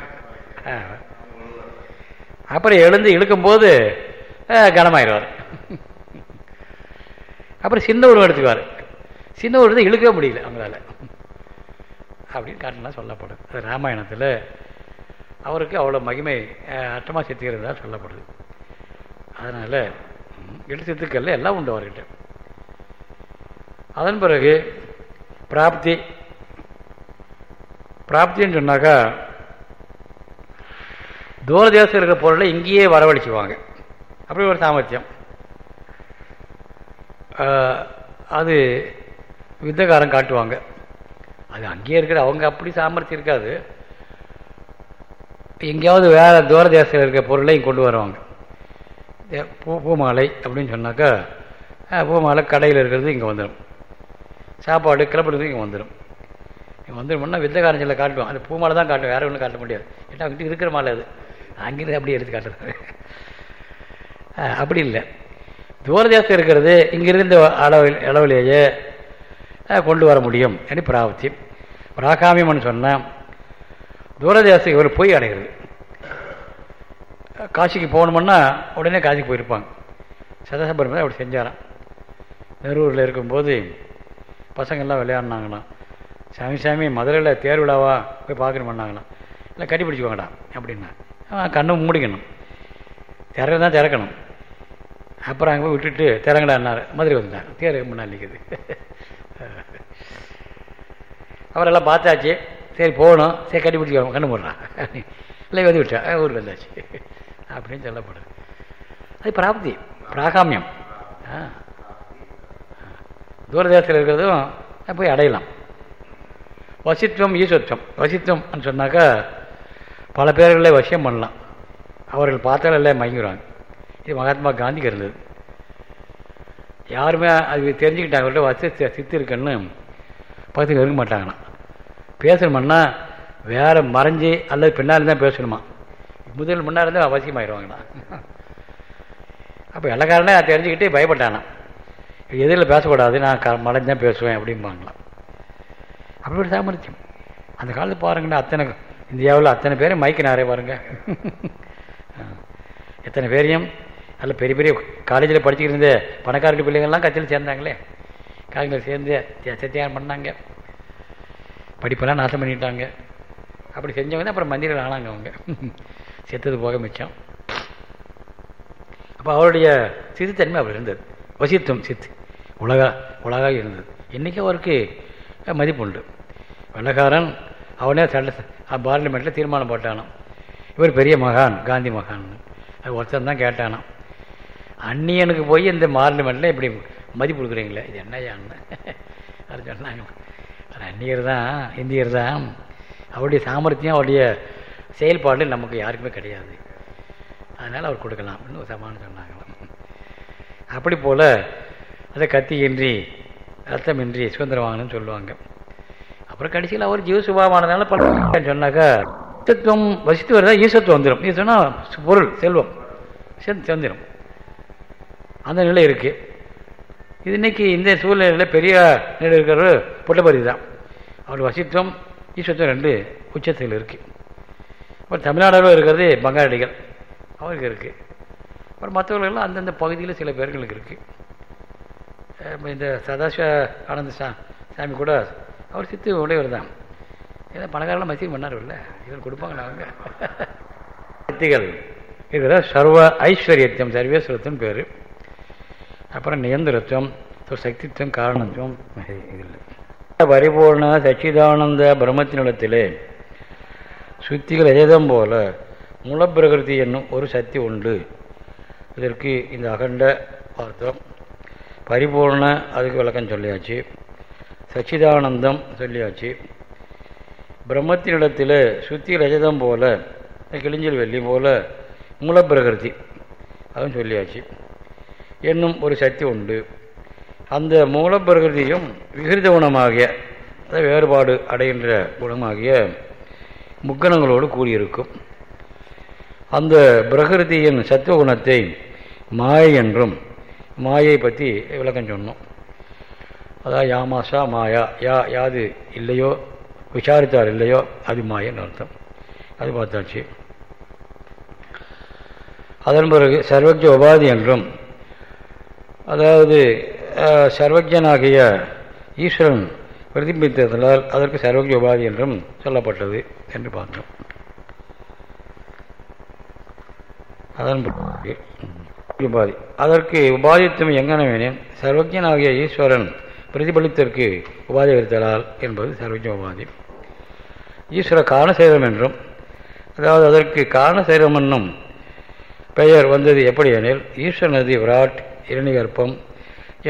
ஆ. அப்புறம் எழுந்து இழுக்கும்போது கனமாயிடுவார். அப்புறம் சின்ன உருவம் எடுத்துக்குவார். சின்ன உருவத்தை இழுக்கவே முடியல அவங்களால. அப்படின்னு காட்டலாம் சொல்லப்படுது. அது ராமாயணத்தில் அவருக்கு அவ்வளோ மகிமை அட்டமாக சித்திக்கிறதா சொல்லப்படுது. அதனால் எழுத்து சித்துக்கள் எல்லாம் உண்டு அவர்கிட்ட. அதன் பிறகு பிராப்தி. பிராப்தின்னு சொன்னாக்கா தூரதேசம் இருக்கிற பொருளை இங்கேயே வரவழைச்சுவாங்க அப்படி ஒரு சாமர்த்தியம். அது யுத்தகாரம் காட்டுவாங்க. அது அங்கேயே இருக்கிற அவங்க அப்படி சாமர்த்தியம் இருக்காது. எங்கேயாவது வேறு தூரதேசத்தில் இருக்கிற பொருளையும் கொண்டு வருவாங்க. பூ பூமாலை அப்படின்னு சொன்னாக்கா பூமாலை கடையில் இருக்கிறது இங்கே வந்துடும் சாப்பாடு கிளம்புறது இங்கே வந்துடும் இங்கே வந்துடும்னா வித்தகாரஞ்சில் காட்டுவோம் அந்த பூமாலை தான் காட்டும் வேறு ஒன்றும் காட்ட முடியாது. ஏன்னா அங்கிட்டு இருக்கிற மாலை அது. அங்கிருந்து அப்படியே எடுத்து காட்டுறது. அப்படி இல்லை. தூரதேசம் இருக்கிறது இங்கிருந்து அளவு அளவிலேயே கொண்டு வர முடியும். என்று பிராப்தி பிராகாமியம்னு சொன்னால் தூரதேசம் இவர் போய் அடைகிறது. காசிக்கு போகணுமுன்னா உடனே காசிக்கு போயிருப்பாங்க. சதசபரம் அப்படி செஞ்சாராம். நெரூரில் இருக்கும்போது பசங்கள்லாம் விளையாடினாங்களாம். சாமி சாமி மதுரையில் தேர் விழாவா? போய் பார்க்கணும் பண்ணாங்களாம். இல்லை கட்டி பிடிச்சிக்கோங்கடா அப்படின்னா. கண்ணை மூடிக்கணும். திறக்க தான் திறக்கணும். அப்புறம் அங்கே போய் விட்டுட்டு திறங்கடான்னாரு மதுரை வந்தார். தேர் முன்னாடி நிற்குது அவரெல்லாம் பார்த்தாச்சு. சரி போகணும். சரி கட்டி பிடிச்சிக்கணும் கண்ணு போடுறான் இல்லை வந்து விட்டா. ஊருக்கு வந்தாச்சு. அப்படின்னு சொல்லப்படுது. அது பிராப்தி. பிராகாமியம். ஆ. தூரதேசத்தில் இருக்கிறதும் போய் அடையலாம். வசித்துவம் ஈஸ்வத்துவம். வசித்துவம்னு சொன்னாக்கா பல பேர்களை வசியம் பண்ணலாம். அவர்கள் பார்த்தாலே மயங்குறாங்க. மயங்கிடுவாங்க இது மகாத்மா காந்திக்கு இருந்தது யாருமே அது தெரிஞ்சுக்கிட்டாங்க வசி சித்து இருக்குன்னு பக்கத்துக்கு இருக்க மாட்டாங்கண்ணா. பேசணுமன்னா வேற மறைஞ்சி அல்லது பின்னால் தான் பேசணுமா? முதல் முன்னாடி இருந்தால் அவசியமாயிடுவாங்கண்ணா அப்போ எல்லாக்காரனே அதை தெரிஞ்சுக்கிட்டு பயப்பட்டானா எதிரில் பேசக்கூடாது நான் க மறைஞ்சு தான் பேசுவேன் அப்படிம்பாங்களாம் அப்படி ஒரு சாமர்த்தியம். அந்த காலத்து பாருங்கண்ணா அத்தனை இந்தியாவில் அத்தனை பேரும் மைக்கு நிறைய பாருங்க எத்தனை பேரையும் நல்ல பெரிய பெரிய காலேஜில் படிச்சுக்கிட்டு இருந்த பணக்காரடி பிள்ளைங்கள்லாம் கட்சியில் சேர்ந்தாங்களே. காலேஜில் சேர்ந்து சத்தியானம் பண்ணாங்க. படிப்பெல்லாம் நாசம் பண்ணிட்டாங்க. அப்படி செஞ்சவங்க தான் அப்புறம் மந்திரிகள் ஆனாங்க அவங்க. செத்தது போக மிச்சம். அப்போ அவருடைய சிறுத்தன்மை அப்படி இருந்தது. வசித்துவம் சித்து. உலக உலகாக இருந்தது. இன்றைக்கி அவருக்கு மதிப்பு உண்டு. வெள்ளக்காரன் அவனே சட்ட பார்லிமெண்ட்டில் தீர்மானம் போட்டானான் இவர் பெரிய மகான் காந்தி மகான். அது ஒருத்தன் தான் கேட்டானான் அந்நியனுக்கு போய் இந்த பார்லிமெண்ட்டில் இப்படி மதிப்பு கொடுக்குறீங்களே இது என்னையான்னு? அது சொன்னாங்க. அந்நியர் தான் இந்தியர் தான். அவருடைய சாமர்த்தியம் அவருடைய செயல்பாடு நமக்கு யாருக்குமே கிடையாது. அதனால் அவர் கொடுக்கலாம் அப்படின்னு ஒரு சமானம் சொன்னாங்களாம் அப்படி போல் அதை கத்தியின்றி ரத்தமின்றி சுதந்திரம் வாங்கணும்னு சொல்லுவாங்க. அப்புறம் கடைசியில் அவர் ஜீவ சுபாவானதுனால பல சொன்னாக்கா ஈசத்துவம் வசித்து வருதா ஈசத்துவம் வந்துடும் ஈசனா பொருள் செல்வம் சேர்ந்துடும் அந்த நிலை இருக்குது இது இன்றைக்கி இந்த சூழ்நிலையில் பெரிய நிலை இருக்கிற புட்டபதி தான். அவர் வசித்துவம் ஈஸ்வத்துவம் ரெண்டு உச்சத்தில் இருக்குது அப்புறம் தமிழ்நாடுல இருக்கிறது பங்காளிகள். அவருக்கு இருக்குது அப்புறம் மற்றவர்கள்லாம் அந்தந்த பகுதியில் சில பேர்களுக்கு இருக்குது இந்த சதாசிவ ஆனந்த சா சாமி கூட அவர் சித்து உடையவர் தான். ஏன்னா பணக்காரெல்லாம் மத்தியம் பண்ணார் இல்லை இவர் கொடுப்பாங்க அவங்க? சித்திகள் இருக்கிற சர்வ ஐஸ்வர்யத்தம் சர்வேஸ்வரத்தின் பேர். அப்புறம் நியந்திரத்துவம் சக்தித்துவம் காரணத்துவம் இதில். பரிபூர்ண சச்சிதானந்த பிரம்மத்தினிடத்திலே சுத்திகள் எதம் போல மூலப்பிரகிருதி என்னும் ஒரு சக்தி உண்டு. இதற்கு இந்த அகண்ட பார்த்தோம் பரிபூர்ண அதுக்கு விளக்கம் சொல்லியாச்சு. சச்சிதானந்தம் சொல்லியாச்சு. பிரம்மத்தினிடத்தில் சுத்தி ரஜதம் போல கிழிஞ்சல் வெள்ளி போல மூலப்பிரகிருதி அதுவும் சொல்லியாச்சு. என்னும் ஒரு சக்தி உண்டு. அந்த மூலப்பிரகிருதியும் விகிருத குணமாகிய வேறுபாடு அடைகின்ற குணமாகிய முக்கணங்களோடு கூடியிருக்கும். அந்த பிரகிருதியின் சத்துவ குணத்தை மாயை என்றும் மாயை பற்றி விளக்கம் சொன்னோம். அதாவது யாமாசா மாயா யா யாது இல்லையோ விசாரித்தார் இல்லையோ அது மாயன்னு அர்த்தம். அது பார்த்தாச்சு. அதன் பிறகு சர்வஜ உபாதி என்றும் அதாவது சர்வஜனாகிய ஈஸ்வரன் பிரதிபித்ததால் அதற்கு சர்வஜ உபாதி என்றும் சொல்லப்பட்டது என்று பார்த்தோம். அதன் உபாதி. அதற்கு உபாதித்துவம் எங்கனவேனேன் சர்வஜனாகிய ஈஸ்வரன் பிரதிபலித்திற்கு உபாதி இருத்தலால் என்பது சர்வஜ உபாதி. ஈஸ்வர காரணசேரம் என்றும் அதாவது அதற்கு காரணசேரம் என்னும் பெயர் வந்தது எப்படி எனில் ஈஸ்வரனது விராட் இரணிகற்பம்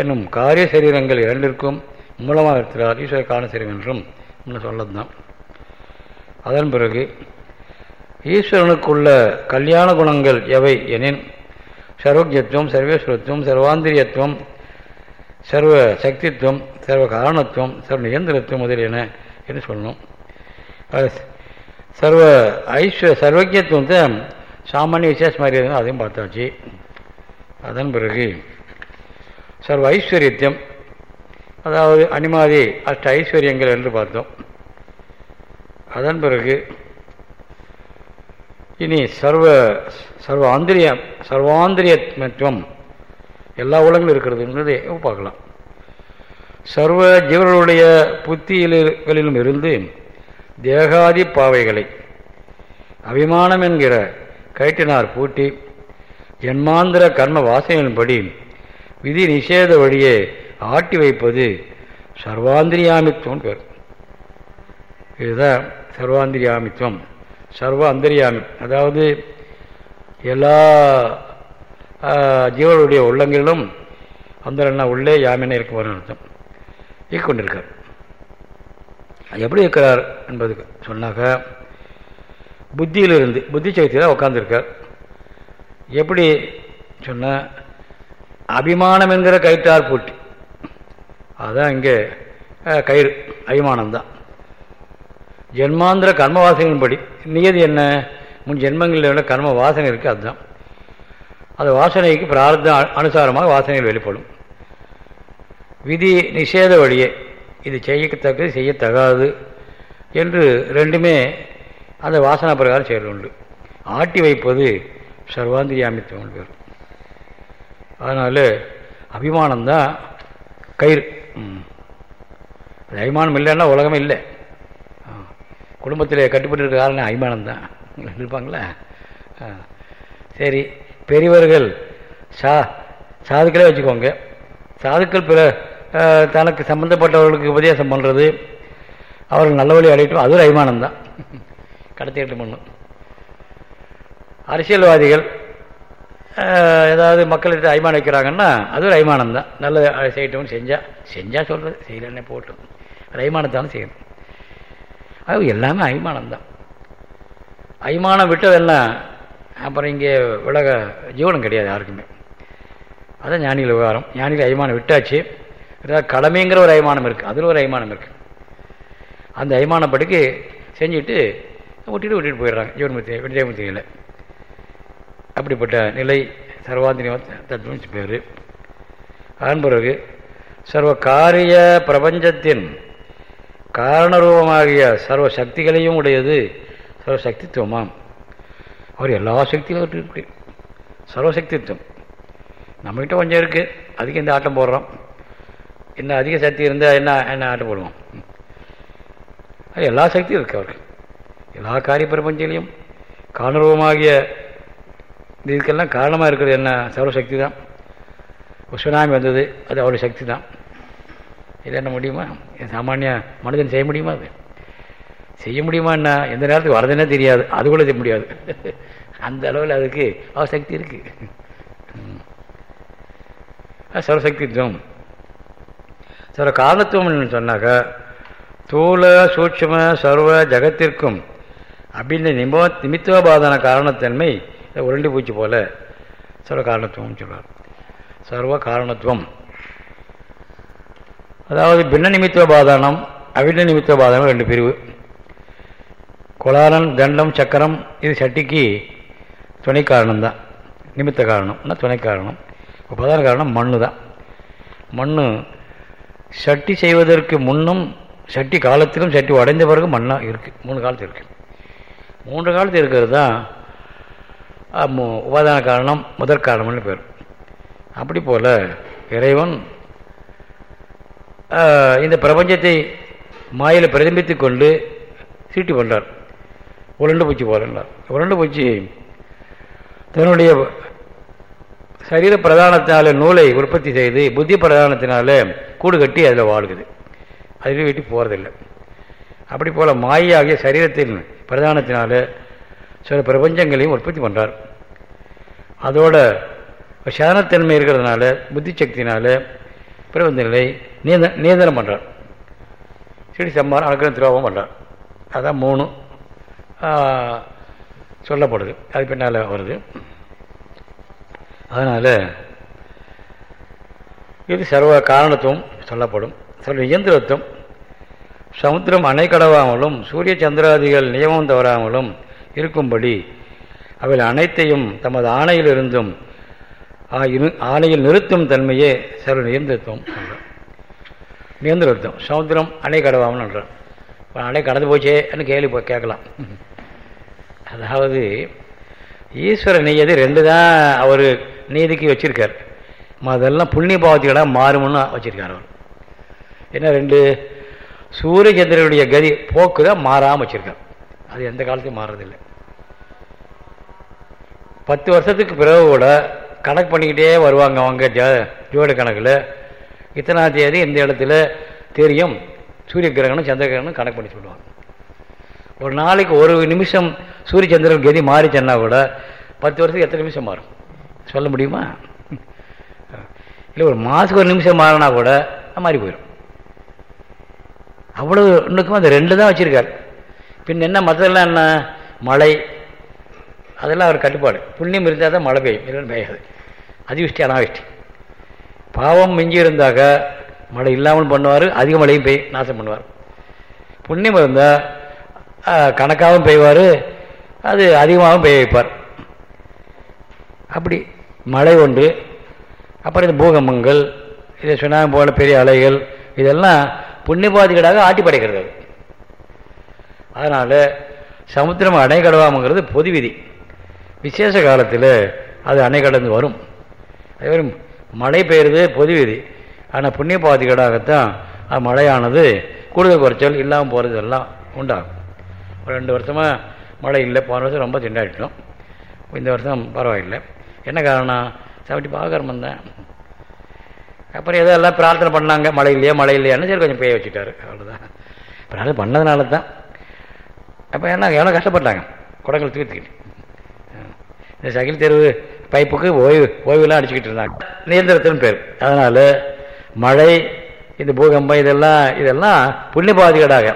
என்னும் காரிய சரீரங்கள் இரண்டிற்கும் மூலமாக இருக்கிறார். ஈஸ்வர காரணசேரம் என்றும் இன்னும் சொல்லத்தான் அதன் பிறகு ஈஸ்வரனுக்குள்ள கல்யாண குணங்கள் எவை எனின் சர்வஜத்துவம் சர்வேஸ்வரத்துவம் சர்வாந்திரியத்துவம் சர்வ சக்தித்துவம் சர்வ காரணத்துவம் சர்வ நியந்திரத்துவம் முதலியன என்று சொல்லணும். சர்வ ஐஸ்வ சர்வஜத்துவத்தை தான் சாமானிய விசேஷ மாதிரி இருந்தால் அதையும் பார்த்தாச்சு. அதன் பிறகு சர்வ ஐஸ்வர்யத்தியம் அதாவது அனிமாதி அஷ்ட ஐஸ்வர்யங்கள் என்று பார்த்தோம். அதன் பிறகு இனி சர்வ சர்வ ஆந்திரியம் சர்வாந்திரியத்துவம் எல்லா உலகங்களும் இருக்கிறதுங்கிறதே பார்க்கலாம். சர்வ ஜீவர்களுடைய புத்திகளிலும் இருந்து தேகாதி பாவைகளை அபிமானம் என்கிற கயிற்றினார் பூட்டி என்மாந்திர கர்ம வாசனையின்படி விதி நிஷேத வழியே ஆட்டி வைப்பது சர்வாந்திரியாமித்துவம் பேர். இதுதான் சர்வாந்திரியாமித்துவம். சர்வ அந்தரியாமி அதாவது எல்லா ஜீவனுடைய உள்ளங்களிலும் அந்த உள்ளே யாமின இருக்குவார்னு அர்த்தம். இக்கொண்டிருக்கார் எப்படி இருக்கிறார் என்பது சொன்னாக்க புத்தியிலிருந்து புத்தி சக்தி தான் உட்காந்துருக்கார் எப்படி சொன்ன? அபிமானம் என்கிற கயிற்றார் பூட்டி. அதுதான் இங்கே கயிறு அபிமானம்தான் ஜென்மாந்திர கர்ம வாசனையின்படி நியதி என்ன? முன் ஜென்மங்களில் உள்ள கர்ம வாசனை இருக்குது அதுதான். அந்த வாசனைக்கு பிரார்த்த அனுசாரமாக வாசனைகள் வெளிப்படும். விதி நிஷேத வழியே. இது செய்யத்தக்கது செய்யத்தகாது என்று ரெண்டுமே அந்த வாசனை பிரகாரம் செயல் உண்டு ஆட்டி வைப்பது சர்வாந்திரியாமித்துவம் பேர். அதனால் அபிமானம்தான் கயிறு. அது அபிமானம் இல்லைன்னா உலகமே இல்லை. குடும்பத்தில் கட்டுப்பட்டு இருக்கிற காரணம் அபிமானம் தான் இருப்பாங்களே? சரி பெரியவர்கள் சா சாதுக்களே வச்சுக்கோங்க. சாதுக்கள் பிற தனக்கு சம்மந்தப்பட்டவர்களுக்கு உபதேசம் பண்ணுறது அவர்கள் நல்ல வழி அடையட்டும். அது ஒரு அபிமானம் தான் கடத்திட்டு பண்ணும் அரசியல்வாதிகள் ஏதாவது மக்கள்கிட்ட அய்மானம் வைக்கிறாங்கன்னா அது ஒரு அய்மானம் தான் நல்ல செய்யட்டும் செஞ்சால் செஞ்சால் சொல்கிறது செய்யலன்னே போட்டும். ஒரு அய்மானத்தாலும் செய்யணும். அது எல்லாமே அய்மானம் தான் அய்மானம் விட்டதெல்லாம் அப்புறம் இங்கே உலக ஜீவனம் கிடையாது யாருக்குமே. அதான் ஞானிகள் விவகாரம். ஞானிகள் அய்மானம் விட்டாச்சு. ஏதாவது கடமைங்கிற ஒரு அய்மானம் இருக்குது அதில் ஒரு அய்மானம் இருக்குது அந்த அய்மானப்படிக்கு செஞ்சுட்டு விட்டுட்டு விட்டுட்டு போயிடுறாங்க. ஜீவன்முத்தி விஜயமுத்தியில் அப்படிப்பட்ட நிலை சர்வாந்திரி தத்துவம் பேர். அதன் பிறகு சர்வ காரிய பிரபஞ்சத்தின் காரணரூபமாகிய சர்வ சக்திகளையும் உடையது சர்வசக்தித்துவமாம். அவர் எல்லா சக்தியும் இருக்கு. சர்வசக்தித்துவம். நம்மகிட்ட கொஞ்சம் இருக்குது அதுக்கு இந்த ஆட்டம் போடுறோம். இன்னும் அதிக சக்தி இருந்தால் என்ன என்ன ஆட்டம் போடுவோம்? அது எல்லா சக்தியும் இருக்குது அவருக்கு. எல்லா காரிய பிரபஞ்சங்களையும் காரணரூபமாகிய இதுக்கெல்லாம் காரணமாக இருக்கிறது என்ன? சர்வசக்தி தான். சுனாமி வந்தது அது அவருடைய சக்தி தான். இது என்ன முடியுமா? சாமானிய மனிதன் செய்ய முடியுமா அது? செய்ய முடியுமா என்ன? எந்த நேரத்துக்கு வரதுன்னே தெரியாது. அது கூட செய்ய முடியாது. அந்த அளவில் அதுக்கு அவர் சக்தி இருக்கு. சர்வசக்தித்துவம் சர்வ காரணத்துவம் சொன்னாக்கா தூள சூட்சம சர்வ ஜகத்திற்கும் அப்படின்னு நிமோ நிமித்தோபாதான காரணத்தன்மை உருண்டி பூச்சி போல சர்வ காரணத்துவம்னு சொல்கிறார் சர்வ காரணத்துவம். அதாவது பின்ன நிமித்த நிமித்தோபாதானம் அவிண்ண நிமித்தோபாதானம் ரெண்டு பிரிவு. குலாரன் தண்டம் சக்கரம் இது சட்டிக்கு துணை காரணம்தான். நிமித்த காரணம்னா துணை காரணம். பிரதான காரணம் மண்ணு தான் மண் சட்டி செய்வதற்கு முன்னும் சட்டி காலத்திலும் சட்டி உடைந்த பிறகு மண்ணாக இருக்குது மூணு காலத்தில் இருக்குது மூன்று காலத்தில் இருக்கிறது தான் உபாதான காரணம் முதற் காரணம்னு பேர். அப்படி போல் இறைவன் இந்த பிரபஞ்சத்தை மாயில் பிரதிபித்து கொண்டு சீட்டி பண்ணுறார் உருண்டு பூச்சி போலன்றார் உருண்டு பூச்சி தன்னுடைய சரீர பிரதானத்தினால நூலை உற்பத்தி செய்து புத்தி பிரதானத்தினால கூடு கட்டி அதில் வாழுகுது. அதுவே வீட்டு போகிறதில்லை அப்படி போல் மாயாகிய சரீரத்தின் பிரதானத்தினால சில பிரபஞ்சங்களையும் உற்பத்தி பண்ணுறார் அதோட சதனத்தன்மை இருக்கிறதுனால புத்தி சக்தினால பிரபஞ்சங்களை நீந்த நீந்தனம் பண்ணுறார் சிடி சம்மாரம் அனுக்கிற துரோகம் பண்ணுறார் அதான் மூணு சொல்லப்படுது. அது பின்னால் வருது. அதனால் இது சர்வ காரணத்துவம் சொல்லப்படும். சர்வ இயந்திரத்துவம் சமுத்திரம் அணை கடவாமலும் சூரிய சந்திராதிகள் நியமம் தவறாமலும் இருக்கும்படி அவை அனைத்தையும் தமது ஆணையிலிருந்தும் ஆணையில் நிறுத்தும் தன்மையே சர்வ நியந்திரத்துவம் நியந்திரத்துவம் சமுத்திரம் அணை கடவாமல் என்றார் அணை கடந்து போச்சேன்னு கேள்வி கேட்கலாம். அதாவது ஈஸ்வர நீயது ரெண்டு தான் அவர் நீதிக்கு வச்சிருக்கார். அதெல்லாம் புண்ணிய பாவத்துக்கடாக மாறும்னு வச்சிருக்கார் அவர். என்ன ரெண்டு? சூரிய சந்திரனுடைய கதி போக்கு தான் மாறாமல் வச்சுருக்கார். அது எந்த காலத்தையும் மாறுறதில்லை பத்து வருஷத்துக்கு பிறகு கூட கணக்கு பண்ணிக்கிட்டே வருவாங்க அவங்க ஜ ஜோட கணக்கில். இத்தனாம் தேதி இந்த இடத்துல தெரியும். சூரிய கிரகணம் சந்திர கிரகணம் கணக்கு பண்ணி சொல்லுவாங்க. ஒரு நாளைக்கு ஒரு நிமிஷம் சூரிய சந்திரன் கதி மாறிச்சேன்னா கூட பத்து வருஷத்துக்கு எத்தனை நிமிஷம் மாறும்? சொல்ல முடியுமா? இல்லை ஒரு மாதத்துக்கு ஒரு நிமிஷம் மாறினா கூட மாறி போயிடும் அவ்வளவு இன்னுக்கும் அந்த ரெண்டு தான் வச்சுருக்காரு. பின் என்ன மற்றதெல்லாம் என்ன? மழை அதெல்லாம் அவர் கட்டுப்பாடு. புண்ணியம் இருந்தால் தான் மழை பெய்யும். இல்லைன்னு பெய்யாது. அதிவிஷ்டி அனாவிஷ்டி. பாவம் மிஞ்சி இருந்தாக்க மழை இல்லாமல் பண்ணுவார் அதிக மழையும் பெய் நாசம் பண்ணுவார். புண்ணியம் இருந்தால் கணக்காகவும் பெய்வார் அது அதிகமாகவும் பெய்ய வைப்பார். அப்படி மழை ஒன்று அப்புறம் இந்த பூகம்பங்கள் இதை சுனாமி போல பெரிய அலைகள் இதெல்லாம் புண்ணியபாதிகளாக ஆட்டி படைக்கிறது அதனால் சமுத்திரம் அடைகடவாமங்கிறது பொது விதி விசேஷ காலத்தில் அது அணை கடந்து வரும். அதே மாதிரி மழை பெய்யுறது பொதுவிதி. ஆனால் புண்ணிய புண்ணியபாதிகளாகத்தான் அது மழையானது கூடுதல் குறைச்சல் இல்லாமல் போகிறது எல்லாம் உண்டாகும். ஒரு ரெண்டு வருஷமாக மழை இல்லை போன வருஷம் ரொம்ப திண்டாயிட்டோம். இந்த வருஷம் பரவாயில்லை. என்ன காரணம் சமட்டி பாகர்மம் தான் அப்புறம் ஏதோ எல்லாம் பிரார்த்தனை பண்ணாங்க மழை இல்லையா மழை இல்லையான்னு சரி கொஞ்சம் பெய்ய வச்சுட்டாரு. அவ்வளோதான் பிரார்த்தனை பண்ணதுனால தான் அப்போ என்ன எவ்வளோ கஷ்டப்பட்டாங்க? குடங்கள் தூக்கிட்டு இந்த சகில் தெருவு பைப்புக்கு ஓய்வு ஓய்வுலாம் அடிச்சுக்கிட்டு இருந்தாங்க. நியந்திரத்தின் பேர். அதனால் மழை இந்த பூகம்பம் இதெல்லாம் இதெல்லாம் புண்ணிய புண்ணியபாதிகளாக.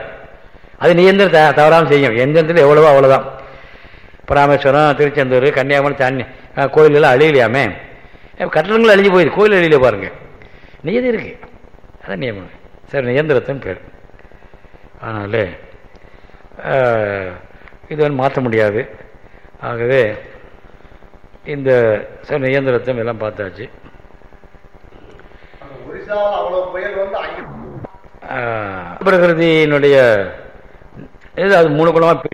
அது நியந்திரம் த தவறாமல் செய்யும் எந்திரத்தில் எவ்வளவோ அவ்வளோதான் இப்போ ராமேஸ்வரம் திருச்செந்தூர் கன்னியாகுமரி தண்ணி கோயிலெல்லாம் அழியலையாமே? கட்டடங்கள் அழிஞ்சு போயிடுது கோயில் அழியில பாருங்கள் நியதி இருக்கு. அதான் நியமனம் சரி நியந்திரத்தின் பேர். அதனால் இது வந்து மாற்ற முடியாது. ஆகவே இந்த சரி நியந்திரத்தம் எல்லாம் பார்த்தாச்சு. பிரகிருதியினுடைய அது மூணு குளமாக